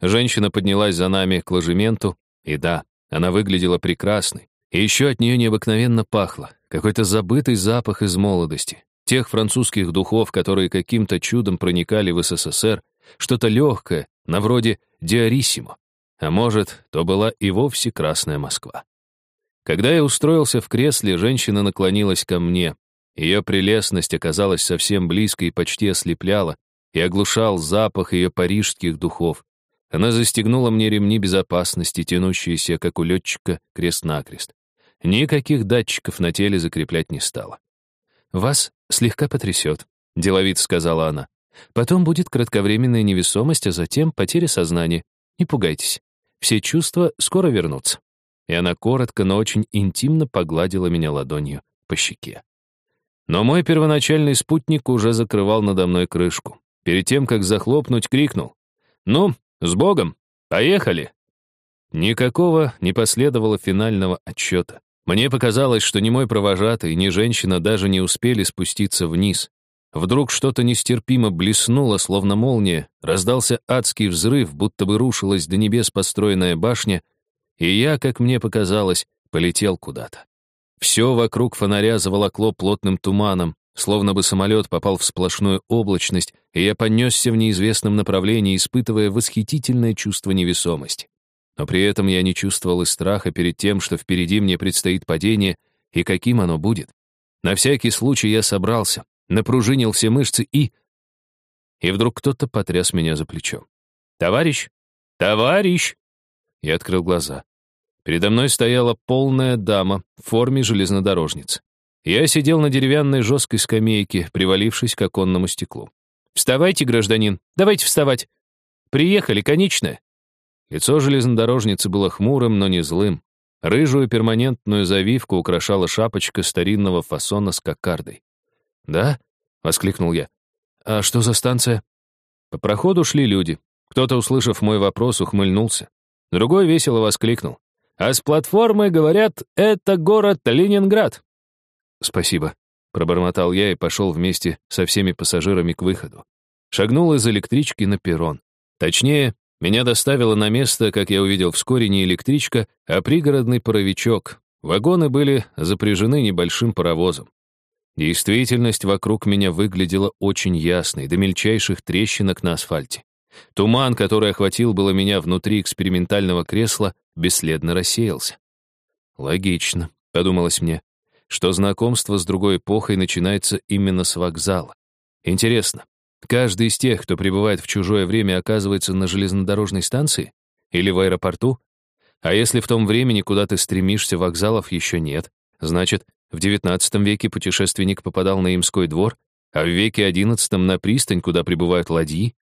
Женщина поднялась за нами к ложементу, и да, она выглядела прекрасной. И еще от нее необыкновенно пахло, какой-то забытый запах из молодости, тех французских духов, которые каким-то чудом проникали в СССР, что-то легкое, на вроде диариссимо. А может, то была и вовсе Красная Москва. Когда я устроился в кресле, женщина наклонилась ко мне. Ее прелестность оказалась совсем близко и почти ослепляла, и оглушал запах ее парижских духов. Она застегнула мне ремни безопасности, тянущиеся, как у летчика, крест-накрест. Никаких датчиков на теле закреплять не стала. «Вас слегка потрясет», — деловито сказала она. «Потом будет кратковременная невесомость, а затем потеря сознания. Не пугайтесь. Все чувства скоро вернутся» и она коротко, но очень интимно погладила меня ладонью по щеке. Но мой первоначальный спутник уже закрывал надо мной крышку. Перед тем, как захлопнуть, крикнул. «Ну, с Богом! Поехали!» Никакого не последовало финального отчета. Мне показалось, что ни мой провожатый, ни женщина даже не успели спуститься вниз. Вдруг что-то нестерпимо блеснуло, словно молния, раздался адский взрыв, будто бы рушилась до небес построенная башня, и я, как мне показалось, полетел куда-то. Все вокруг фонаря заволокло плотным туманом, словно бы самолет попал в сплошную облачность, и я понесся в неизвестном направлении, испытывая восхитительное чувство невесомости. Но при этом я не чувствовал и страха перед тем, что впереди мне предстоит падение, и каким оно будет. На всякий случай я собрался, напружинил все мышцы и... И вдруг кто-то потряс меня за плечо. «Товарищ! Товарищ!» Я открыл глаза. Передо мной стояла полная дама в форме железнодорожницы. Я сидел на деревянной жесткой скамейке, привалившись к оконному стеклу. «Вставайте, гражданин! Давайте вставать! Приехали, конечная!» Лицо железнодорожницы было хмурым, но не злым. Рыжую перманентную завивку украшала шапочка старинного фасона с кокардой. «Да?» — воскликнул я. «А что за станция?» По проходу шли люди. Кто-то, услышав мой вопрос, ухмыльнулся. Другой весело воскликнул. «А с платформы, говорят, это город Ленинград». «Спасибо», — пробормотал я и пошел вместе со всеми пассажирами к выходу. Шагнул из электрички на перрон. Точнее, меня доставило на место, как я увидел вскоре, не электричка, а пригородный паровичок. Вагоны были запряжены небольшим паровозом. Действительность вокруг меня выглядела очень ясной, до мельчайших трещинок на асфальте. Туман, который охватил было меня внутри экспериментального кресла, бесследно рассеялся. «Логично», — подумалось мне, что знакомство с другой эпохой начинается именно с вокзала. Интересно, каждый из тех, кто прибывает в чужое время, оказывается на железнодорожной станции или в аэропорту? А если в том времени, куда ты стремишься, вокзалов еще нет, значит, в XIX веке путешественник попадал на Имской двор, а в веке XI на пристань, куда прибывают ладьи.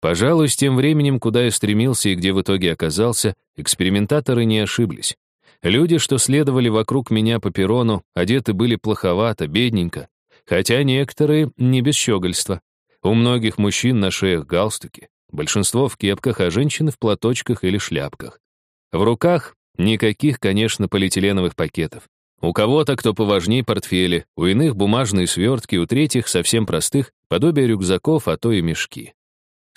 Пожалуй, с тем временем, куда я стремился и где в итоге оказался, экспериментаторы не ошиблись. Люди, что следовали вокруг меня по перрону, одеты были плоховато, бедненько, хотя некоторые не без щегольства. У многих мужчин на шеях галстуки, большинство в кепках, а женщины в платочках или шляпках. В руках никаких, конечно, полиэтиленовых пакетов. У кого-то, кто поважнее портфели, у иных бумажные свертки, у третьих, совсем простых, подобие рюкзаков, а то и мешки.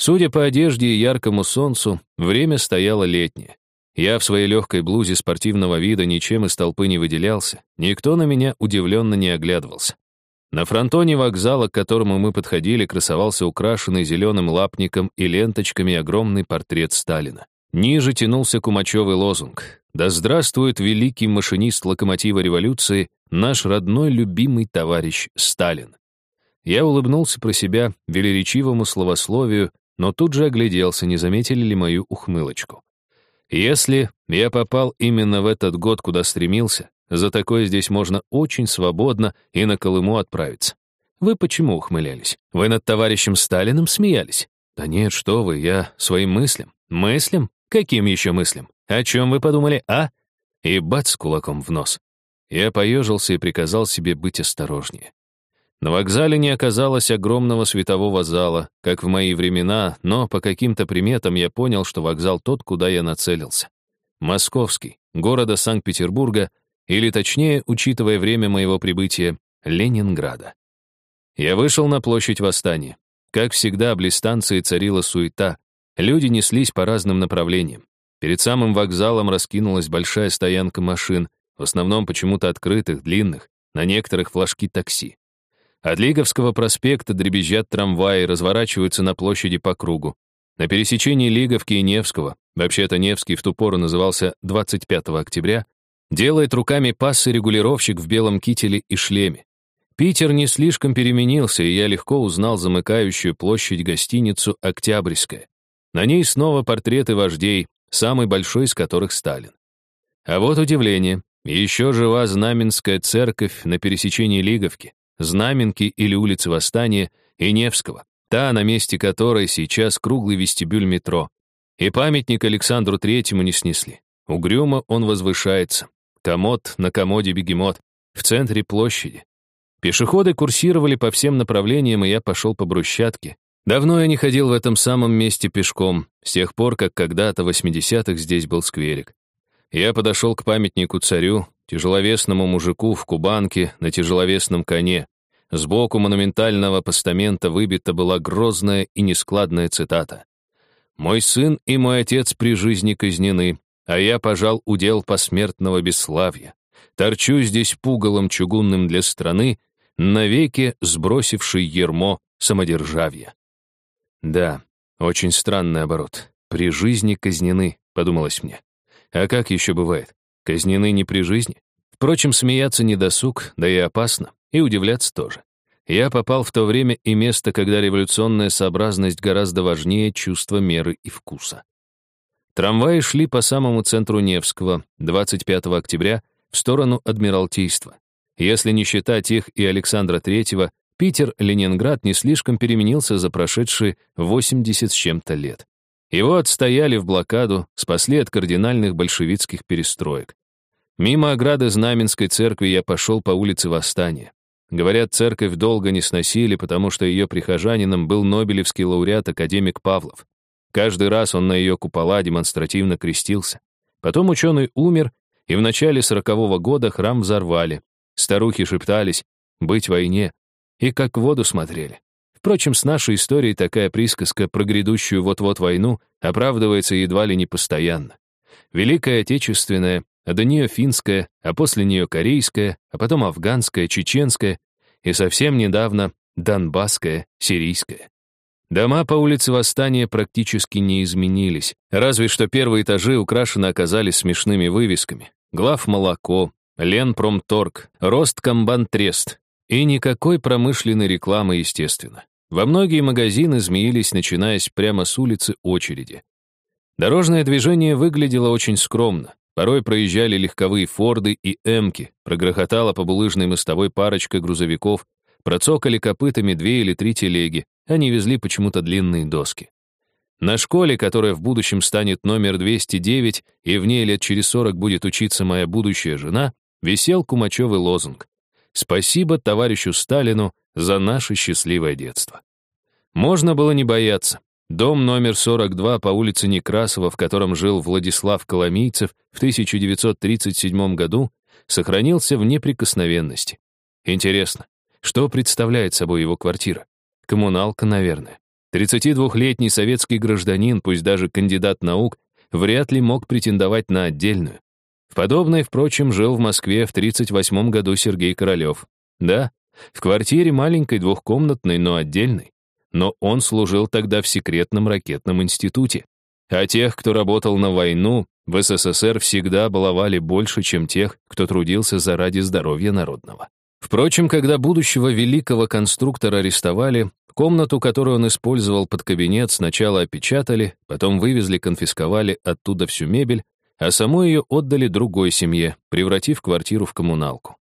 Судя по одежде и яркому солнцу, время стояло летнее. Я в своей легкой блузе спортивного вида ничем из толпы не выделялся, никто на меня удивленно не оглядывался. На фронтоне вокзала, к которому мы подходили, красовался украшенный зеленым лапником и ленточками огромный портрет Сталина. Ниже тянулся кумачевый лозунг да здравствует великий машинист локомотива революции, наш родной любимый товарищ Сталин. Я улыбнулся про себя велеречивому словословию, но тут же огляделся, не заметили ли мою ухмылочку. Если я попал именно в этот год, куда стремился, за такое здесь можно очень свободно и на Колыму отправиться. Вы почему ухмылялись? Вы над товарищем Сталиным смеялись? Да нет, что вы, я своим мыслям. Мыслям? Каким еще мыслям? О чем вы подумали, а? И бац кулаком в нос. Я поежился и приказал себе быть осторожнее. На вокзале не оказалось огромного светового зала, как в мои времена, но по каким-то приметам я понял, что вокзал тот, куда я нацелился. Московский, города Санкт-Петербурга, или точнее, учитывая время моего прибытия, Ленинграда. Я вышел на площадь Восстания. Как всегда, близ станции царила суета. Люди неслись по разным направлениям. Перед самым вокзалом раскинулась большая стоянка машин, в основном почему-то открытых, длинных, на некоторых флажки такси. От Лиговского проспекта дребезжат трамваи, разворачиваются на площади по кругу. На пересечении Лиговки и Невского, вообще-то Невский в ту пору назывался 25 октября, делает руками пассы регулировщик в белом кителе и шлеме. Питер не слишком переменился, и я легко узнал замыкающую площадь гостиницу «Октябрьская». На ней снова портреты вождей, самый большой из которых Сталин. А вот удивление. Еще жива Знаменская церковь на пересечении Лиговки, Знаменки или улицы Восстания и Невского, та, на месте которой сейчас круглый вестибюль метро. И памятник Александру Третьему не снесли. Угрюмо он возвышается. Комод на комоде бегемот. В центре площади. Пешеходы курсировали по всем направлениям, и я пошел по брусчатке, Давно я не ходил в этом самом месте пешком, с тех пор, как когда-то в 80-х здесь был скверик. Я подошел к памятнику царю, тяжеловесному мужику в кубанке на тяжеловесном коне. Сбоку монументального постамента выбита была грозная и нескладная цитата. «Мой сын и мой отец при жизни казнены, а я пожал удел посмертного бесславия. Торчу здесь пугалом чугунным для страны, навеки сбросивший ермо самодержавия». Да, очень странный оборот. При жизни казнены, подумалось мне. А как еще бывает? Казнены не при жизни? Впрочем, смеяться не досуг, да и опасно, и удивляться тоже. Я попал в то время и место, когда революционная сообразность гораздо важнее чувства меры и вкуса. Трамваи шли по самому центру Невского 25 октября в сторону Адмиралтейства. Если не считать их и Александра Третьего, Питер-Ленинград не слишком переменился за прошедшие 80 с чем-то лет. Его отстояли в блокаду, спасли от кардинальных большевистских перестроек. Мимо ограды Знаменской церкви я пошел по улице Восстания. Говорят, церковь долго не сносили, потому что ее прихожанином был нобелевский лауреат академик Павлов. Каждый раз он на ее купола демонстративно крестился. Потом ученый умер, и в начале сорокового года храм взорвали. Старухи шептались «быть войне», и как в воду смотрели. Впрочем, с нашей историей такая присказка про грядущую вот-вот войну оправдывается едва ли не постоянно. Великая Отечественная а до нее финская, а после нее корейская, а потом афганская, чеченская и совсем недавно донбасская, сирийская. Дома по улице Восстания практически не изменились, разве что первые этажи украшены оказались смешными вывесками. Глав молоко, Ленпромторг, Росткомбантрест и никакой промышленной рекламы, естественно. Во многие магазины змеились, начинаясь прямо с улицы очереди. Дорожное движение выглядело очень скромно. Порой проезжали легковые Форды и Эмки, прогрохотала по булыжной мостовой парочка грузовиков, процокали копытами две или три телеги, они везли почему-то длинные доски. На школе, которая в будущем станет номер 209, и в ней лет через 40 будет учиться моя будущая жена, висел кумачевый лозунг «Спасибо товарищу Сталину за наше счастливое детство». Можно было не бояться. Дом номер 42 по улице Некрасова, в котором жил Владислав Коломийцев в 1937 году, сохранился в неприкосновенности. Интересно, что представляет собой его квартира? Коммуналка, наверное. 32-летний советский гражданин, пусть даже кандидат наук, вряд ли мог претендовать на отдельную. В подобной, впрочем, жил в Москве в 1938 году Сергей Королёв. Да, в квартире маленькой двухкомнатной, но отдельной но он служил тогда в секретном ракетном институте. А тех, кто работал на войну, в СССР всегда баловали больше, чем тех, кто трудился заради здоровья народного. Впрочем, когда будущего великого конструктора арестовали, комнату, которую он использовал под кабинет, сначала опечатали, потом вывезли, конфисковали оттуда всю мебель, а саму ее отдали другой семье, превратив квартиру в коммуналку.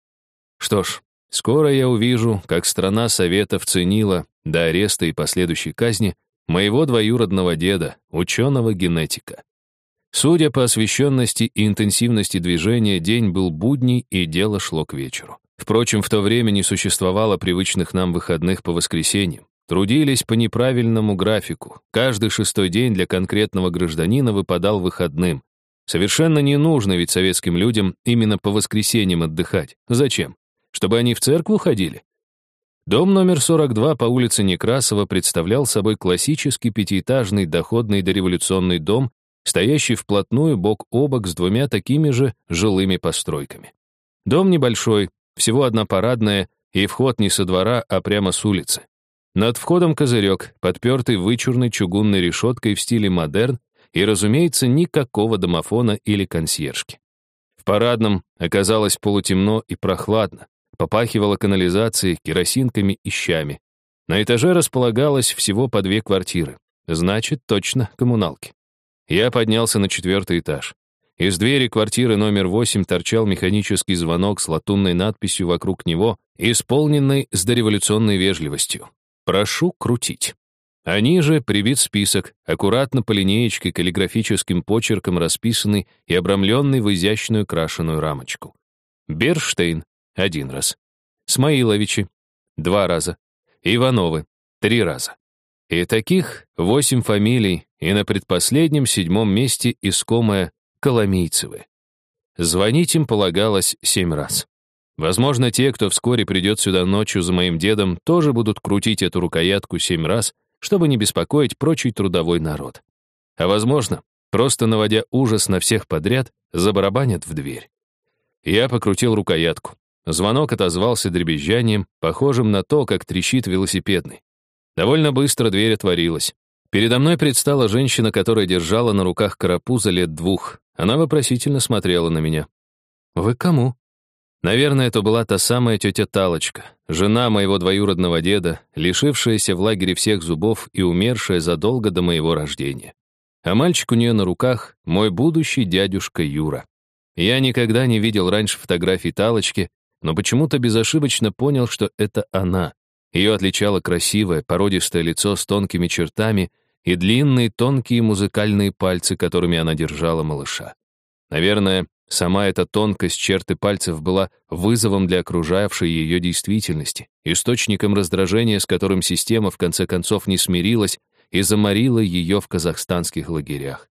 Что ж, скоро я увижу, как страна Советов ценила до ареста и последующей казни моего двоюродного деда, ученого-генетика. Судя по освещенности и интенсивности движения, день был будний, и дело шло к вечеру. Впрочем, в то время не существовало привычных нам выходных по воскресеньям. Трудились по неправильному графику. Каждый шестой день для конкретного гражданина выпадал выходным. Совершенно не нужно ведь советским людям именно по воскресеньям отдыхать. Зачем? Чтобы они в церкву ходили? Дом номер 42 по улице Некрасова представлял собой классический пятиэтажный доходный дореволюционный дом, стоящий вплотную бок о бок с двумя такими же жилыми постройками. Дом небольшой, всего одна парадная, и вход не со двора, а прямо с улицы. Над входом козырек, подпертый вычурной чугунной решеткой в стиле модерн, и, разумеется, никакого домофона или консьержки. В парадном оказалось полутемно и прохладно, попахивало канализацией, керосинками и щами. На этаже располагалось всего по две квартиры. Значит, точно коммуналки. Я поднялся на четвертый этаж. Из двери квартиры номер восемь торчал механический звонок с латунной надписью вокруг него, исполненной с дореволюционной вежливостью. «Прошу крутить». А ниже прибит список, аккуратно по линеечке каллиграфическим почерком расписанный и обрамленный в изящную крашеную рамочку. Берштейн, один раз. Смаиловичи — два раза. Ивановы — три раза. И таких восемь фамилий, и на предпоследнем седьмом месте искомое Коломийцевы. Звонить им полагалось семь раз. Возможно, те, кто вскоре придет сюда ночью за моим дедом, тоже будут крутить эту рукоятку семь раз, чтобы не беспокоить прочий трудовой народ. А возможно, просто наводя ужас на всех подряд, забарабанят в дверь. Я покрутил рукоятку. Звонок отозвался дребезжанием, похожим на то, как трещит велосипедный. Довольно быстро дверь отворилась. Передо мной предстала женщина, которая держала на руках карапуза лет двух. Она вопросительно смотрела на меня. «Вы кому?» Наверное, это была та самая тетя Талочка, жена моего двоюродного деда, лишившаяся в лагере всех зубов и умершая задолго до моего рождения. А мальчик у нее на руках — мой будущий дядюшка Юра. Я никогда не видел раньше фотографий Талочки, но почему-то безошибочно понял, что это она. Ее отличало красивое, породистое лицо с тонкими чертами и длинные тонкие музыкальные пальцы, которыми она держала малыша. Наверное, сама эта тонкость черты пальцев была вызовом для окружавшей ее действительности, источником раздражения, с которым система в конце концов не смирилась и заморила ее в казахстанских лагерях.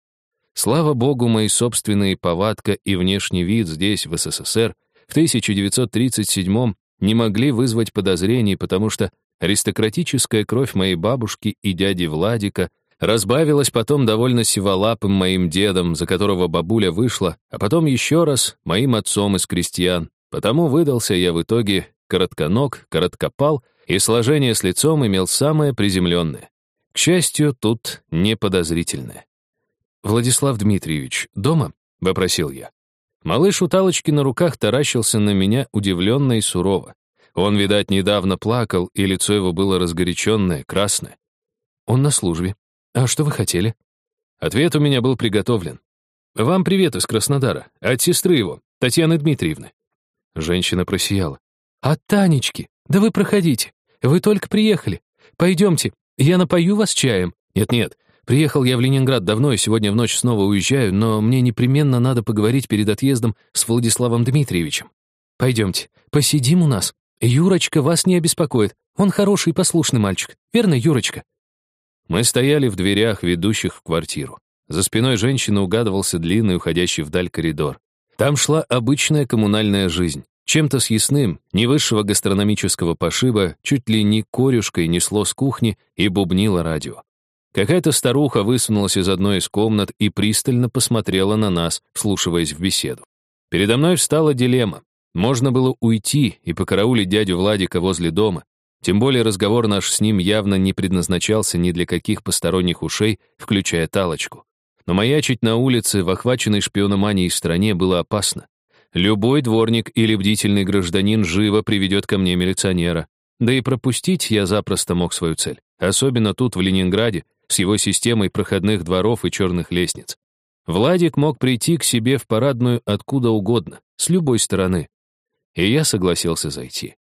Слава богу, мои собственные повадка и внешний вид здесь, в СССР, в 1937 не могли вызвать подозрений, потому что аристократическая кровь моей бабушки и дяди Владика разбавилась потом довольно сиволапым моим дедом, за которого бабуля вышла, а потом еще раз моим отцом из крестьян. Потому выдался я в итоге коротконог, короткопал, и сложение с лицом имел самое приземленное. К счастью, тут не подозрительное. «Владислав Дмитриевич, дома?» — вопросил я. Малыш у Талочки на руках таращился на меня удивленно и сурово. Он, видать, недавно плакал, и лицо его было разгоряченное, красное. «Он на службе. А что вы хотели?» Ответ у меня был приготовлен. «Вам привет из Краснодара, от сестры его, Татьяны Дмитриевны». Женщина просияла. «От Танечки! Да вы проходите. Вы только приехали. Пойдемте, я напою вас чаем. Нет-нет, Приехал я в Ленинград давно и сегодня в ночь снова уезжаю, но мне непременно надо поговорить перед отъездом с Владиславом Дмитриевичем. Пойдемте, посидим у нас. Юрочка вас не обеспокоит. Он хороший и послушный мальчик. Верно, Юрочка?» Мы стояли в дверях, ведущих в квартиру. За спиной женщины угадывался длинный, уходящий вдаль коридор. Там шла обычная коммунальная жизнь. Чем-то съестным, не высшего гастрономического пошиба, чуть ли не корюшкой несло с кухни и бубнило радио. Какая-то старуха высунулась из одной из комнат и пристально посмотрела на нас, вслушиваясь в беседу. Передо мной встала дилемма. Можно было уйти и покараулить дядю Владика возле дома. Тем более разговор наш с ним явно не предназначался ни для каких посторонних ушей, включая Талочку. Но маячить на улице в охваченной шпиономанией стране было опасно. Любой дворник или бдительный гражданин живо приведет ко мне милиционера. Да и пропустить я запросто мог свою цель. Особенно тут, в Ленинграде, с его системой проходных дворов и черных лестниц. Владик мог прийти к себе в парадную откуда угодно, с любой стороны. И я согласился зайти.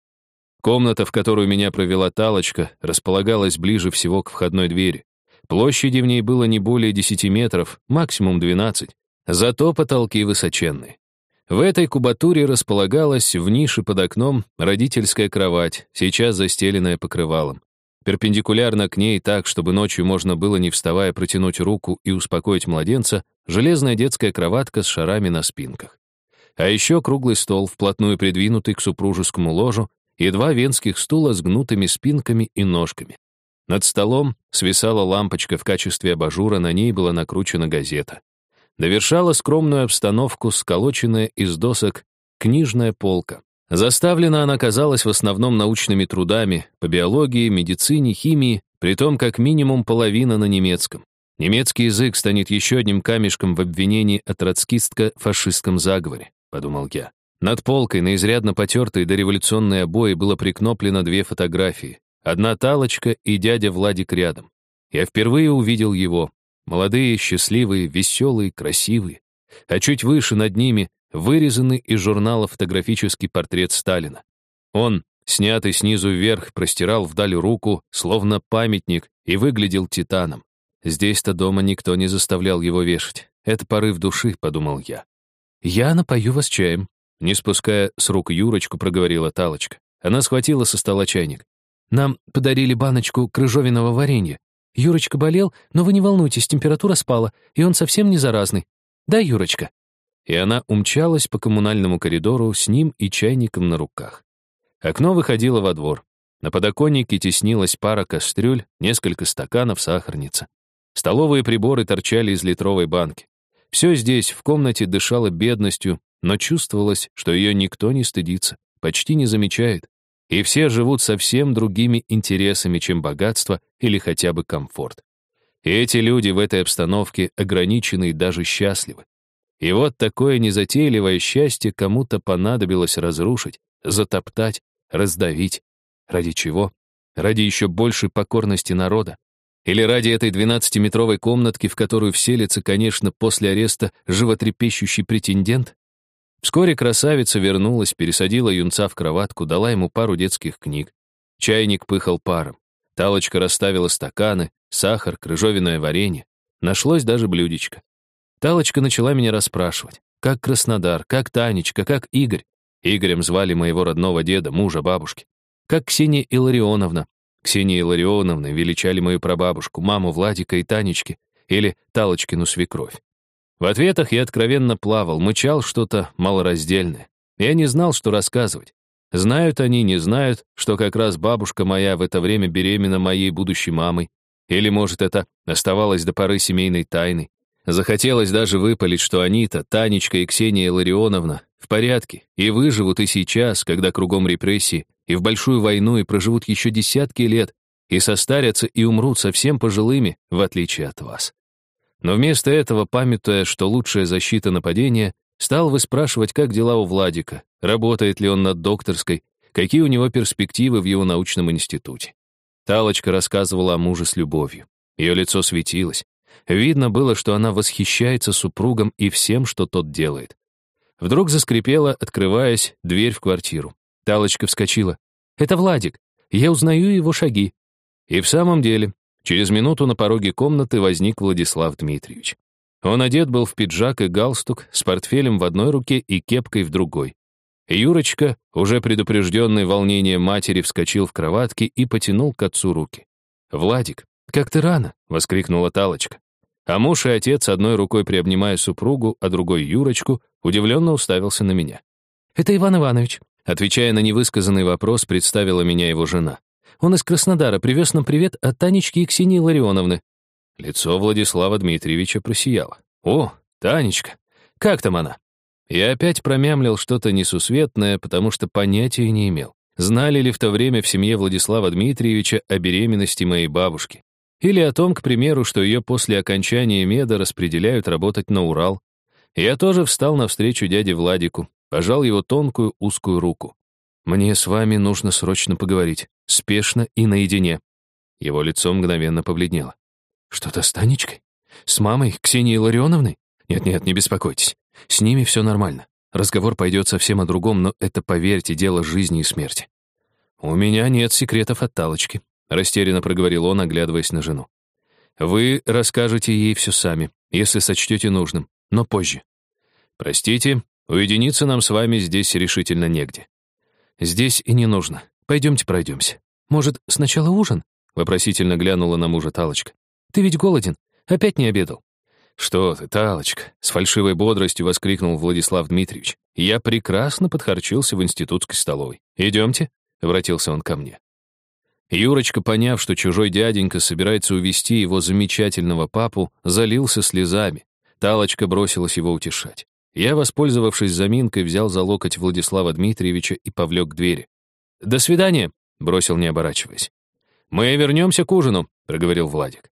Комната, в которую меня провела Талочка, располагалась ближе всего к входной двери. Площади в ней было не более 10 метров, максимум 12, зато потолки высоченные. В этой кубатуре располагалась в нише под окном родительская кровать, сейчас застеленная покрывалом. Перпендикулярно к ней так, чтобы ночью можно было, не вставая, протянуть руку и успокоить младенца, железная детская кроватка с шарами на спинках. А еще круглый стол, вплотную придвинутый к супружескому ложу, и два венских стула с гнутыми спинками и ножками. Над столом свисала лампочка в качестве абажура, на ней была накручена газета. Довершала скромную обстановку сколоченная из досок книжная полка. Заставлена она казалась в основном научными трудами по биологии, медицине, химии, при том как минимум половина на немецком. Немецкий язык станет еще одним камешком в обвинении о троцкистско-фашистском заговоре, подумал я. Над полкой на изрядно потертой дореволюционной обои было прикноплено две фотографии. Одна Талочка и дядя Владик рядом. Я впервые увидел его. Молодые, счастливые, веселые, красивые. А чуть выше над ними вырезанный из журнала фотографический портрет Сталина. Он, снятый снизу вверх, простирал вдаль руку, словно памятник, и выглядел титаном. Здесь-то дома никто не заставлял его вешать. Это порыв души, подумал я. «Я напою вас чаем», — не спуская с рук Юрочку, проговорила Талочка. Она схватила со стола чайник. «Нам подарили баночку крыжовиного варенья. Юрочка болел, но вы не волнуйтесь, температура спала, и он совсем не заразный. Да, Юрочка?» И она умчалась по коммунальному коридору с ним и чайником на руках. Окно выходило во двор. На подоконнике теснилась пара кастрюль, несколько стаканов, сахарница. Столовые приборы торчали из литровой банки. Все здесь, в комнате, дышало бедностью, но чувствовалось, что ее никто не стыдится, почти не замечает. И все живут совсем другими интересами, чем богатство или хотя бы комфорт. И эти люди в этой обстановке ограничены и даже счастливы. И вот такое незатейливое счастье кому-то понадобилось разрушить, затоптать, раздавить. Ради чего? Ради еще большей покорности народа. Или ради этой двенадцатиметровой комнатки, в которую вселится, конечно, после ареста животрепещущий претендент? Вскоре красавица вернулась, пересадила юнца в кроватку, дала ему пару детских книг. Чайник пыхал паром. Талочка расставила стаканы, сахар, крыжовенное варенье. Нашлось даже блюдечко. Талочка начала меня расспрашивать. Как Краснодар, как Танечка, как Игорь. Игорем звали моего родного деда, мужа бабушки. Как Ксения Илларионовна. Ксения Илларионовна величали мою прабабушку, маму Владика и Танечки, или Талочкину свекровь. В ответах я откровенно плавал, мычал что-то малораздельное. Я не знал, что рассказывать. Знают они, не знают, что как раз бабушка моя в это время беременна моей будущей мамой. Или, может, это оставалось до поры семейной тайны. Захотелось даже выпалить, что Анита, Танечка и Ксения Ларионовна в порядке и выживут и сейчас, когда кругом репрессии, и в большую войну, и проживут еще десятки лет, и состарятся и умрут совсем пожилыми, в отличие от вас. Но вместо этого, памятуя, что лучшая защита нападения, стал выспрашивать, как дела у Владика, работает ли он над докторской, какие у него перспективы в его научном институте. Талочка рассказывала о муже с любовью. Ее лицо светилось. Видно было, что она восхищается супругом и всем, что тот делает. Вдруг заскрипела, открываясь, дверь в квартиру. Талочка вскочила. «Это Владик. Я узнаю его шаги». И в самом деле, Через минуту на пороге комнаты возник Владислав Дмитриевич. Он одет был в пиджак и галстук, с портфелем в одной руке и кепкой в другой. Юрочка, уже предупрежденный волнением матери, вскочил в кроватке и потянул к отцу руки. «Владик, как ты рано!» — воскликнула Талочка. А муж и отец, одной рукой приобнимая супругу, а другой Юрочку, удивленно уставился на меня. «Это Иван Иванович», — отвечая на невысказанный вопрос, представила меня его жена. Он из Краснодара привез нам привет от Танечки и Ксении Ларионовны». Лицо Владислава Дмитриевича просияло. «О, Танечка, как там она?» Я опять промямлил что-то несусветное, потому что понятия не имел. Знали ли в то время в семье Владислава Дмитриевича о беременности моей бабушки? Или о том, к примеру, что ее после окончания меда распределяют работать на Урал? Я тоже встал навстречу дяде Владику, пожал его тонкую узкую руку. «Мне с вами нужно срочно поговорить. Спешно и наедине». Его лицо мгновенно побледнело. «Что-то с Танечкой? С мамой, Ксенией Ларионовной? Нет-нет, не беспокойтесь. С ними все нормально. Разговор пойдет совсем о другом, но это, поверьте, дело жизни и смерти». «У меня нет секретов от Талочки», — растерянно проговорил он, оглядываясь на жену. «Вы расскажете ей все сами, если сочтете нужным, но позже. Простите, уединиться нам с вами здесь решительно негде. «Здесь и не нужно. Пойдемте пройдемся. Может, сначала ужин?» Вопросительно глянула на мужа Талочка. «Ты ведь голоден. Опять не обедал». «Что ты, Талочка?» — с фальшивой бодростью воскликнул Владислав Дмитриевич. «Я прекрасно подхарчился в институтской столовой. Идемте?» — обратился он ко мне. Юрочка, поняв, что чужой дяденька собирается увести его замечательного папу, залился слезами. Талочка бросилась его утешать. Я, воспользовавшись заминкой, взял за локоть Владислава Дмитриевича и повлек к двери. «До свидания», — бросил, не оборачиваясь. «Мы вернемся к ужину», — проговорил Владик.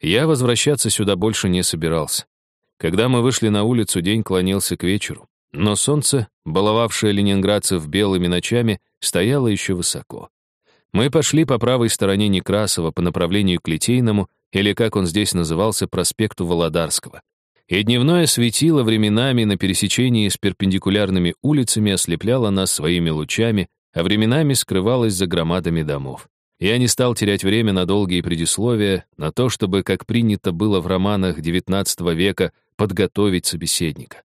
Я возвращаться сюда больше не собирался. Когда мы вышли на улицу, день клонился к вечеру. Но солнце, баловавшее ленинградцев белыми ночами, стояло еще высоко. Мы пошли по правой стороне Некрасова по направлению к Литейному, или, как он здесь назывался, проспекту Володарского и дневное светило временами на пересечении с перпендикулярными улицами ослепляло нас своими лучами, а временами скрывалось за громадами домов. Я не стал терять время на долгие предисловия, на то, чтобы, как принято было в романах XIX века, подготовить собеседника.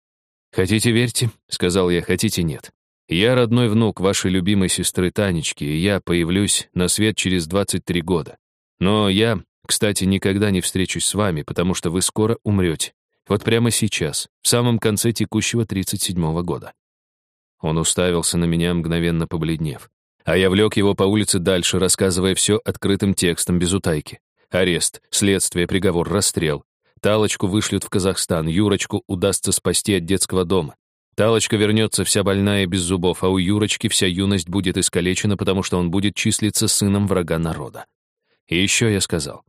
«Хотите верьте», — сказал я, — «хотите нет. Я родной внук вашей любимой сестры Танечки, и я появлюсь на свет через 23 года. Но я, кстати, никогда не встречусь с вами, потому что вы скоро умрете. Вот прямо сейчас, в самом конце текущего 37-го года. Он уставился на меня, мгновенно побледнев. А я влек его по улице дальше, рассказывая все открытым текстом без утайки. Арест, следствие, приговор, расстрел. Талочку вышлют в Казахстан, Юрочку удастся спасти от детского дома. Талочка вернется вся больная без зубов, а у Юрочки вся юность будет искалечена, потому что он будет числиться сыном врага народа. И еще я сказал,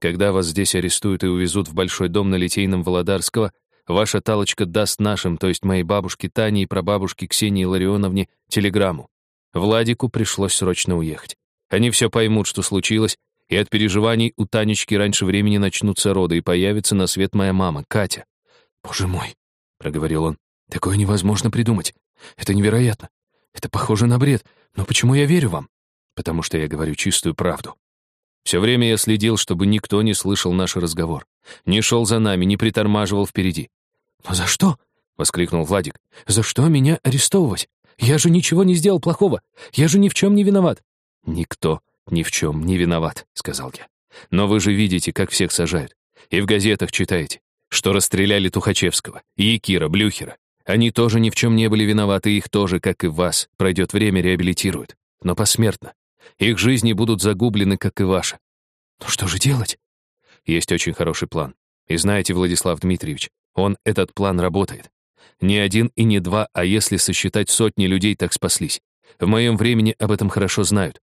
когда вас здесь арестуют и увезут в большой дом на Литейном Володарского, ваша Талочка даст нашим, то есть моей бабушке Тане и прабабушке Ксении Ларионовне, телеграмму. Владику пришлось срочно уехать. Они все поймут, что случилось, и от переживаний у Танечки раньше времени начнутся роды, и появится на свет моя мама, Катя. «Боже мой», — проговорил он, — «такое невозможно придумать. Это невероятно. Это похоже на бред. Но почему я верю вам? Потому что я говорю чистую правду. Все время я следил, чтобы никто не слышал наш разговор. Не шел за нами, не притормаживал впереди. «Но за что?» — воскликнул Владик. «За что меня арестовывать? Я же ничего не сделал плохого. Я же ни в чем не виноват». «Никто ни в чем не виноват», — сказал я. «Но вы же видите, как всех сажают. И в газетах читаете, что расстреляли Тухачевского, Якира, Блюхера. Они тоже ни в чем не были виноваты, их тоже, как и вас, пройдет время, реабилитируют. Но посмертно. Их жизни будут загублены, как и ваши. Ну что же делать? Есть очень хороший план. И знаете, Владислав Дмитриевич, он, этот план работает. Не один и не два, а если сосчитать сотни людей, так спаслись. В моем времени об этом хорошо знают.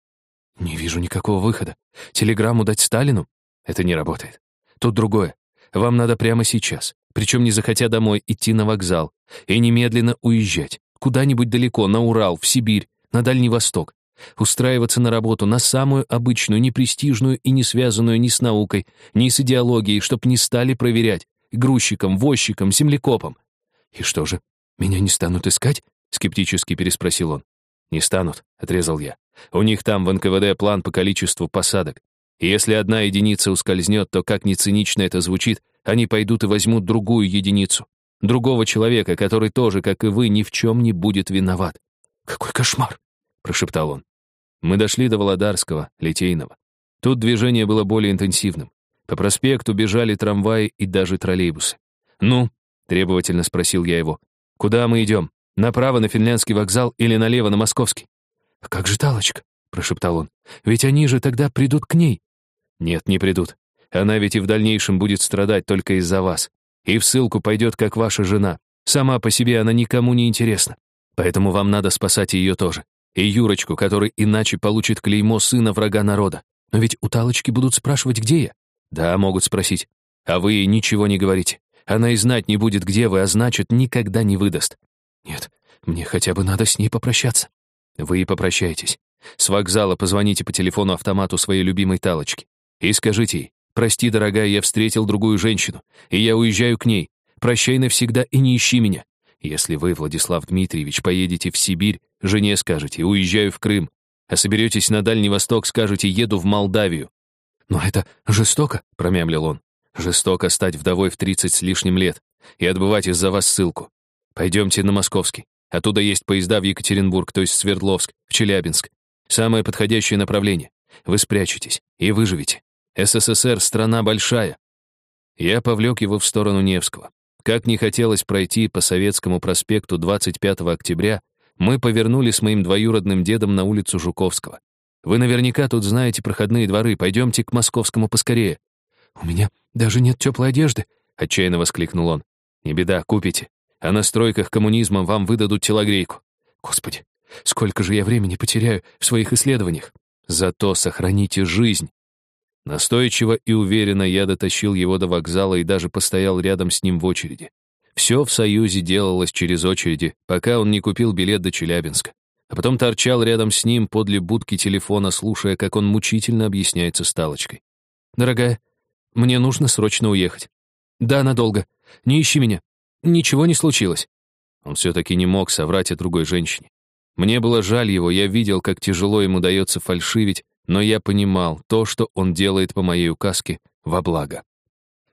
Не вижу никакого выхода. Телеграмму дать Сталину? Это не работает. Тут другое. Вам надо прямо сейчас, причем не захотя домой, идти на вокзал и немедленно уезжать. Куда-нибудь далеко, на Урал, в Сибирь, на Дальний Восток. Устраиваться на работу, на самую обычную, непрестижную и не связанную ни с наукой, ни с идеологией, чтоб не стали проверять. Грузчиком, возчиком, землекопом. «И что же, меня не станут искать?» — скептически переспросил он. «Не станут», — отрезал я. «У них там в НКВД план по количеству посадок. И если одна единица ускользнет, то, как ни цинично это звучит, они пойдут и возьмут другую единицу. Другого человека, который тоже, как и вы, ни в чем не будет виноват». «Какой кошмар!» — прошептал он. Мы дошли до Володарского, Литейного. Тут движение было более интенсивным. По проспекту бежали трамваи и даже троллейбусы. «Ну, Требовательно спросил я его. «Куда мы идем? Направо на финляндский вокзал или налево на московский?» «А как же Талочка?» — прошептал он. «Ведь они же тогда придут к ней». «Нет, не придут. Она ведь и в дальнейшем будет страдать только из-за вас. И в ссылку пойдет, как ваша жена. Сама по себе она никому не интересна. Поэтому вам надо спасать ее тоже. И Юрочку, который иначе получит клеймо сына врага народа. Но ведь у Талочки будут спрашивать, где я. Да, могут спросить. А вы ей ничего не говорите. Она и знать не будет, где вы, а значит, никогда не выдаст. Нет, мне хотя бы надо с ней попрощаться. Вы и попрощаетесь. С вокзала позвоните по телефону-автомату своей любимой Талочки и скажите ей, «Прости, дорогая, я встретил другую женщину, и я уезжаю к ней. Прощай навсегда и не ищи меня. Если вы, Владислав Дмитриевич, поедете в Сибирь, жене скажете, уезжаю в Крым, а соберетесь на Дальний Восток, скажете, еду в Молдавию». «Но это жестоко», — промямлил он. Жестоко стать вдовой в тридцать с лишним лет и отбывать из-за вас ссылку. Пойдемте на Московский. Оттуда есть поезда в Екатеринбург, то есть Свердловск, в Челябинск. Самое подходящее направление. Вы спрячетесь и выживете. СССР — страна большая. Я повлек его в сторону Невского. Как не хотелось пройти по Советскому проспекту 25 октября, мы повернули с моим двоюродным дедом на улицу Жуковского. Вы наверняка тут знаете проходные дворы, пойдемте к Московскому поскорее. «У меня даже нет теплой одежды», — отчаянно воскликнул он. «Не беда, купите. А на стройках коммунизма вам выдадут телогрейку. Господи, сколько же я времени потеряю в своих исследованиях. Зато сохраните жизнь». Настойчиво и уверенно я дотащил его до вокзала и даже постоял рядом с ним в очереди. Все в Союзе делалось через очереди, пока он не купил билет до Челябинска. А потом торчал рядом с ним подле будки телефона, слушая, как он мучительно объясняется с Талочкой. «Дорогая, мне нужно срочно уехать. Да, надолго. Не ищи меня. Ничего не случилось. Он все-таки не мог соврать о другой женщине. Мне было жаль его, я видел, как тяжело ему дается фальшивить, но я понимал, то, что он делает по моей указке, во благо.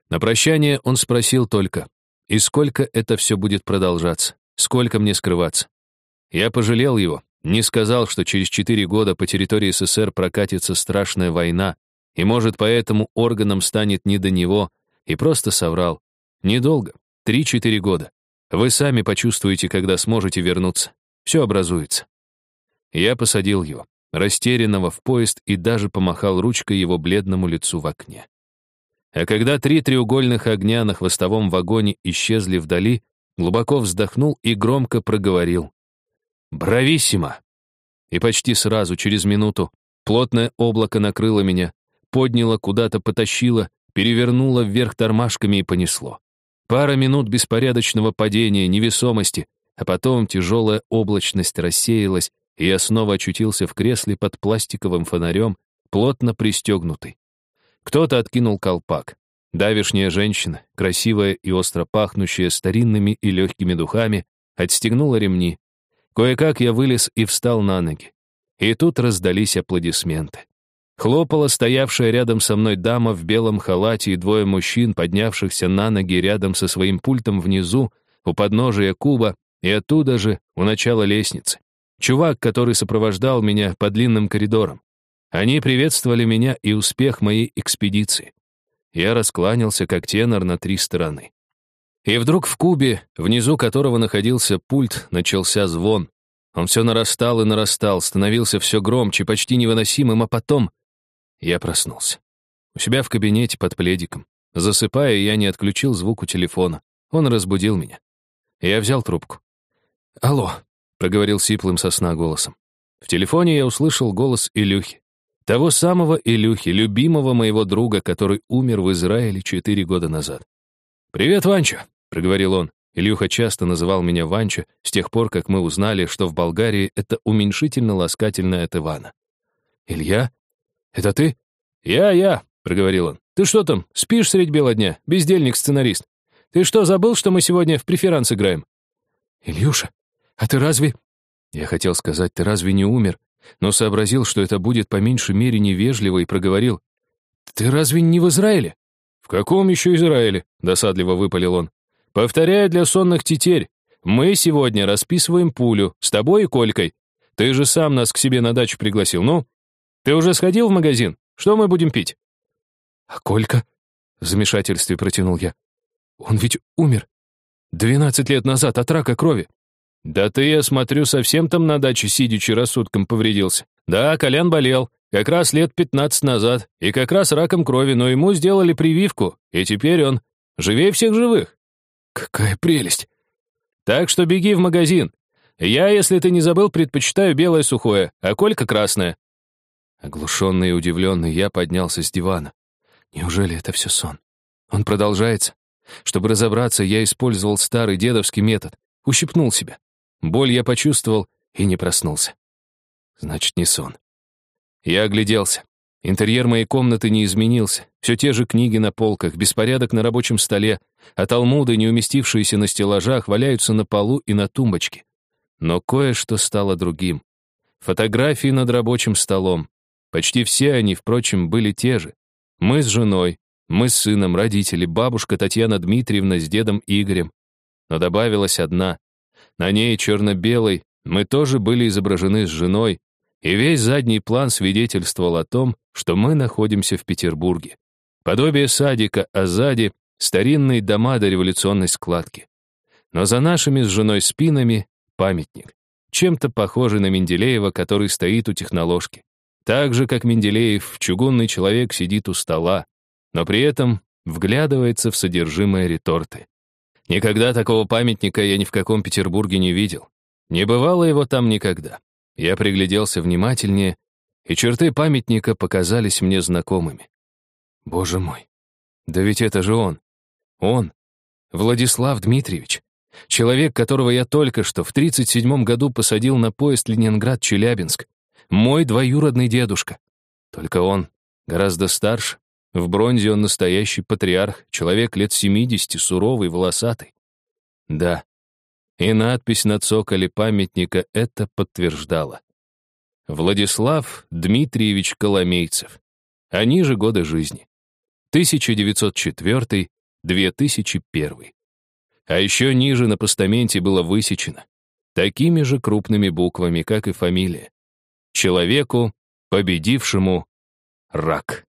На прощание он спросил только, и сколько это все будет продолжаться, сколько мне скрываться. Я пожалел его, не сказал, что через четыре года по территории СССР прокатится страшная война, и, может, поэтому органам станет не до него, и просто соврал. Недолго, 3-4 года. Вы сами почувствуете, когда сможете вернуться. Все образуется. Я посадил его, растерянного в поезд, и даже помахал ручкой его бледному лицу в окне. А когда три треугольных огня на хвостовом вагоне исчезли вдали, глубоко вздохнул и громко проговорил. «Брависсимо!» И почти сразу, через минуту, плотное облако накрыло меня, подняло, куда-то потащило, перевернуло вверх тормашками и понесло. Пара минут беспорядочного падения, невесомости, а потом тяжелая облачность рассеялась, и я снова очутился в кресле под пластиковым фонарем, плотно пристегнутый. Кто-то откинул колпак. Давишняя женщина, красивая и остро пахнущая старинными и легкими духами, отстегнула ремни. Кое-как я вылез и встал на ноги. И тут раздались аплодисменты. Хлопала стоявшая рядом со мной дама в белом халате и двое мужчин, поднявшихся на ноги рядом со своим пультом внизу, у подножия куба, и оттуда же, у начала лестницы. Чувак, который сопровождал меня по длинным коридорам. Они приветствовали меня и успех моей экспедиции. Я раскланялся, как тенор, на три стороны. И вдруг в кубе, внизу которого находился пульт, начался звон. Он все нарастал и нарастал, становился все громче, почти невыносимым, а потом я проснулся. У себя в кабинете под пледиком. Засыпая, я не отключил звук у телефона. Он разбудил меня. Я взял трубку. «Алло», — проговорил сиплым сосна голосом. В телефоне я услышал голос Илюхи. Того самого Илюхи, любимого моего друга, который умер в Израиле четыре года назад. «Привет, Ванчо», — проговорил он. Илюха часто называл меня Ванчо с тех пор, как мы узнали, что в Болгарии это уменьшительно-ласкательное от Ивана. «Илья? Это ты?» «Я, я», — проговорил он. «Ты что там, спишь средь бела дня, бездельник-сценарист? Ты что, забыл, что мы сегодня в преферанс играем?» «Ильюша, а ты разве...» Я хотел сказать, ты разве не умер? Но сообразил, что это будет по меньшей мере невежливо, и проговорил. Ты разве не в Израиле? В каком еще Израиле? Досадливо выпалил он. Повторяю для сонных тетерь. Мы сегодня расписываем пулю с тобой и Колькой. Ты же сам нас к себе на дачу пригласил, ну? Ты уже сходил в магазин? Что мы будем пить? А Колька? В замешательстве протянул я. Он ведь умер. Двенадцать лет назад от рака крови. «Да ты, я смотрю, совсем там на даче сидячи рассудком повредился. Да, Колян болел, как раз лет пятнадцать назад, и как раз раком крови, но ему сделали прививку, и теперь он живее всех живых». «Какая прелесть!» «Так что беги в магазин. Я, если ты не забыл, предпочитаю белое сухое, а Колька красное». Оглушенный и удивленный, я поднялся с дивана. Неужели это все сон? Он продолжается. Чтобы разобраться, я использовал старый дедовский метод. Ущипнул себя. Боль я почувствовал и не проснулся. Значит, не сон. Я огляделся. Интерьер моей комнаты не изменился. Все те же книги на полках, беспорядок на рабочем столе, а талмуды, не уместившиеся на стеллажах, валяются на полу и на тумбочке. Но кое-что стало другим. Фотографии над рабочим столом. Почти все они, впрочем, были те же. Мы с женой, мы с сыном, родители, бабушка Татьяна Дмитриевна с дедом Игорем. Но добавилась одна, на ней черно-белой мы тоже были изображены с женой, и весь задний план свидетельствовал о том, что мы находимся в Петербурге. Подобие садика, а сзади — старинные дома до революционной складки. Но за нашими с женой спинами — памятник, чем-то похожий на Менделеева, который стоит у техноложки. Так же, как Менделеев, чугунный человек сидит у стола, но при этом вглядывается в содержимое реторты. Никогда такого памятника я ни в каком Петербурге не видел. Не бывало его там никогда. Я пригляделся внимательнее, и черты памятника показались мне знакомыми. Боже мой, да ведь это же он. Он, Владислав Дмитриевич. Человек, которого я только что в 37-м году посадил на поезд Ленинград-Челябинск. Мой двоюродный дедушка. Только он гораздо старше, в бронзе он настоящий патриарх, человек лет 70, суровый, волосатый. Да, и надпись на цоколе памятника это подтверждала. Владислав Дмитриевич Коломейцев. А ниже годы жизни. 1904-2001. А еще ниже на постаменте было высечено. Такими же крупными буквами, как и фамилия. Человеку, победившему рак.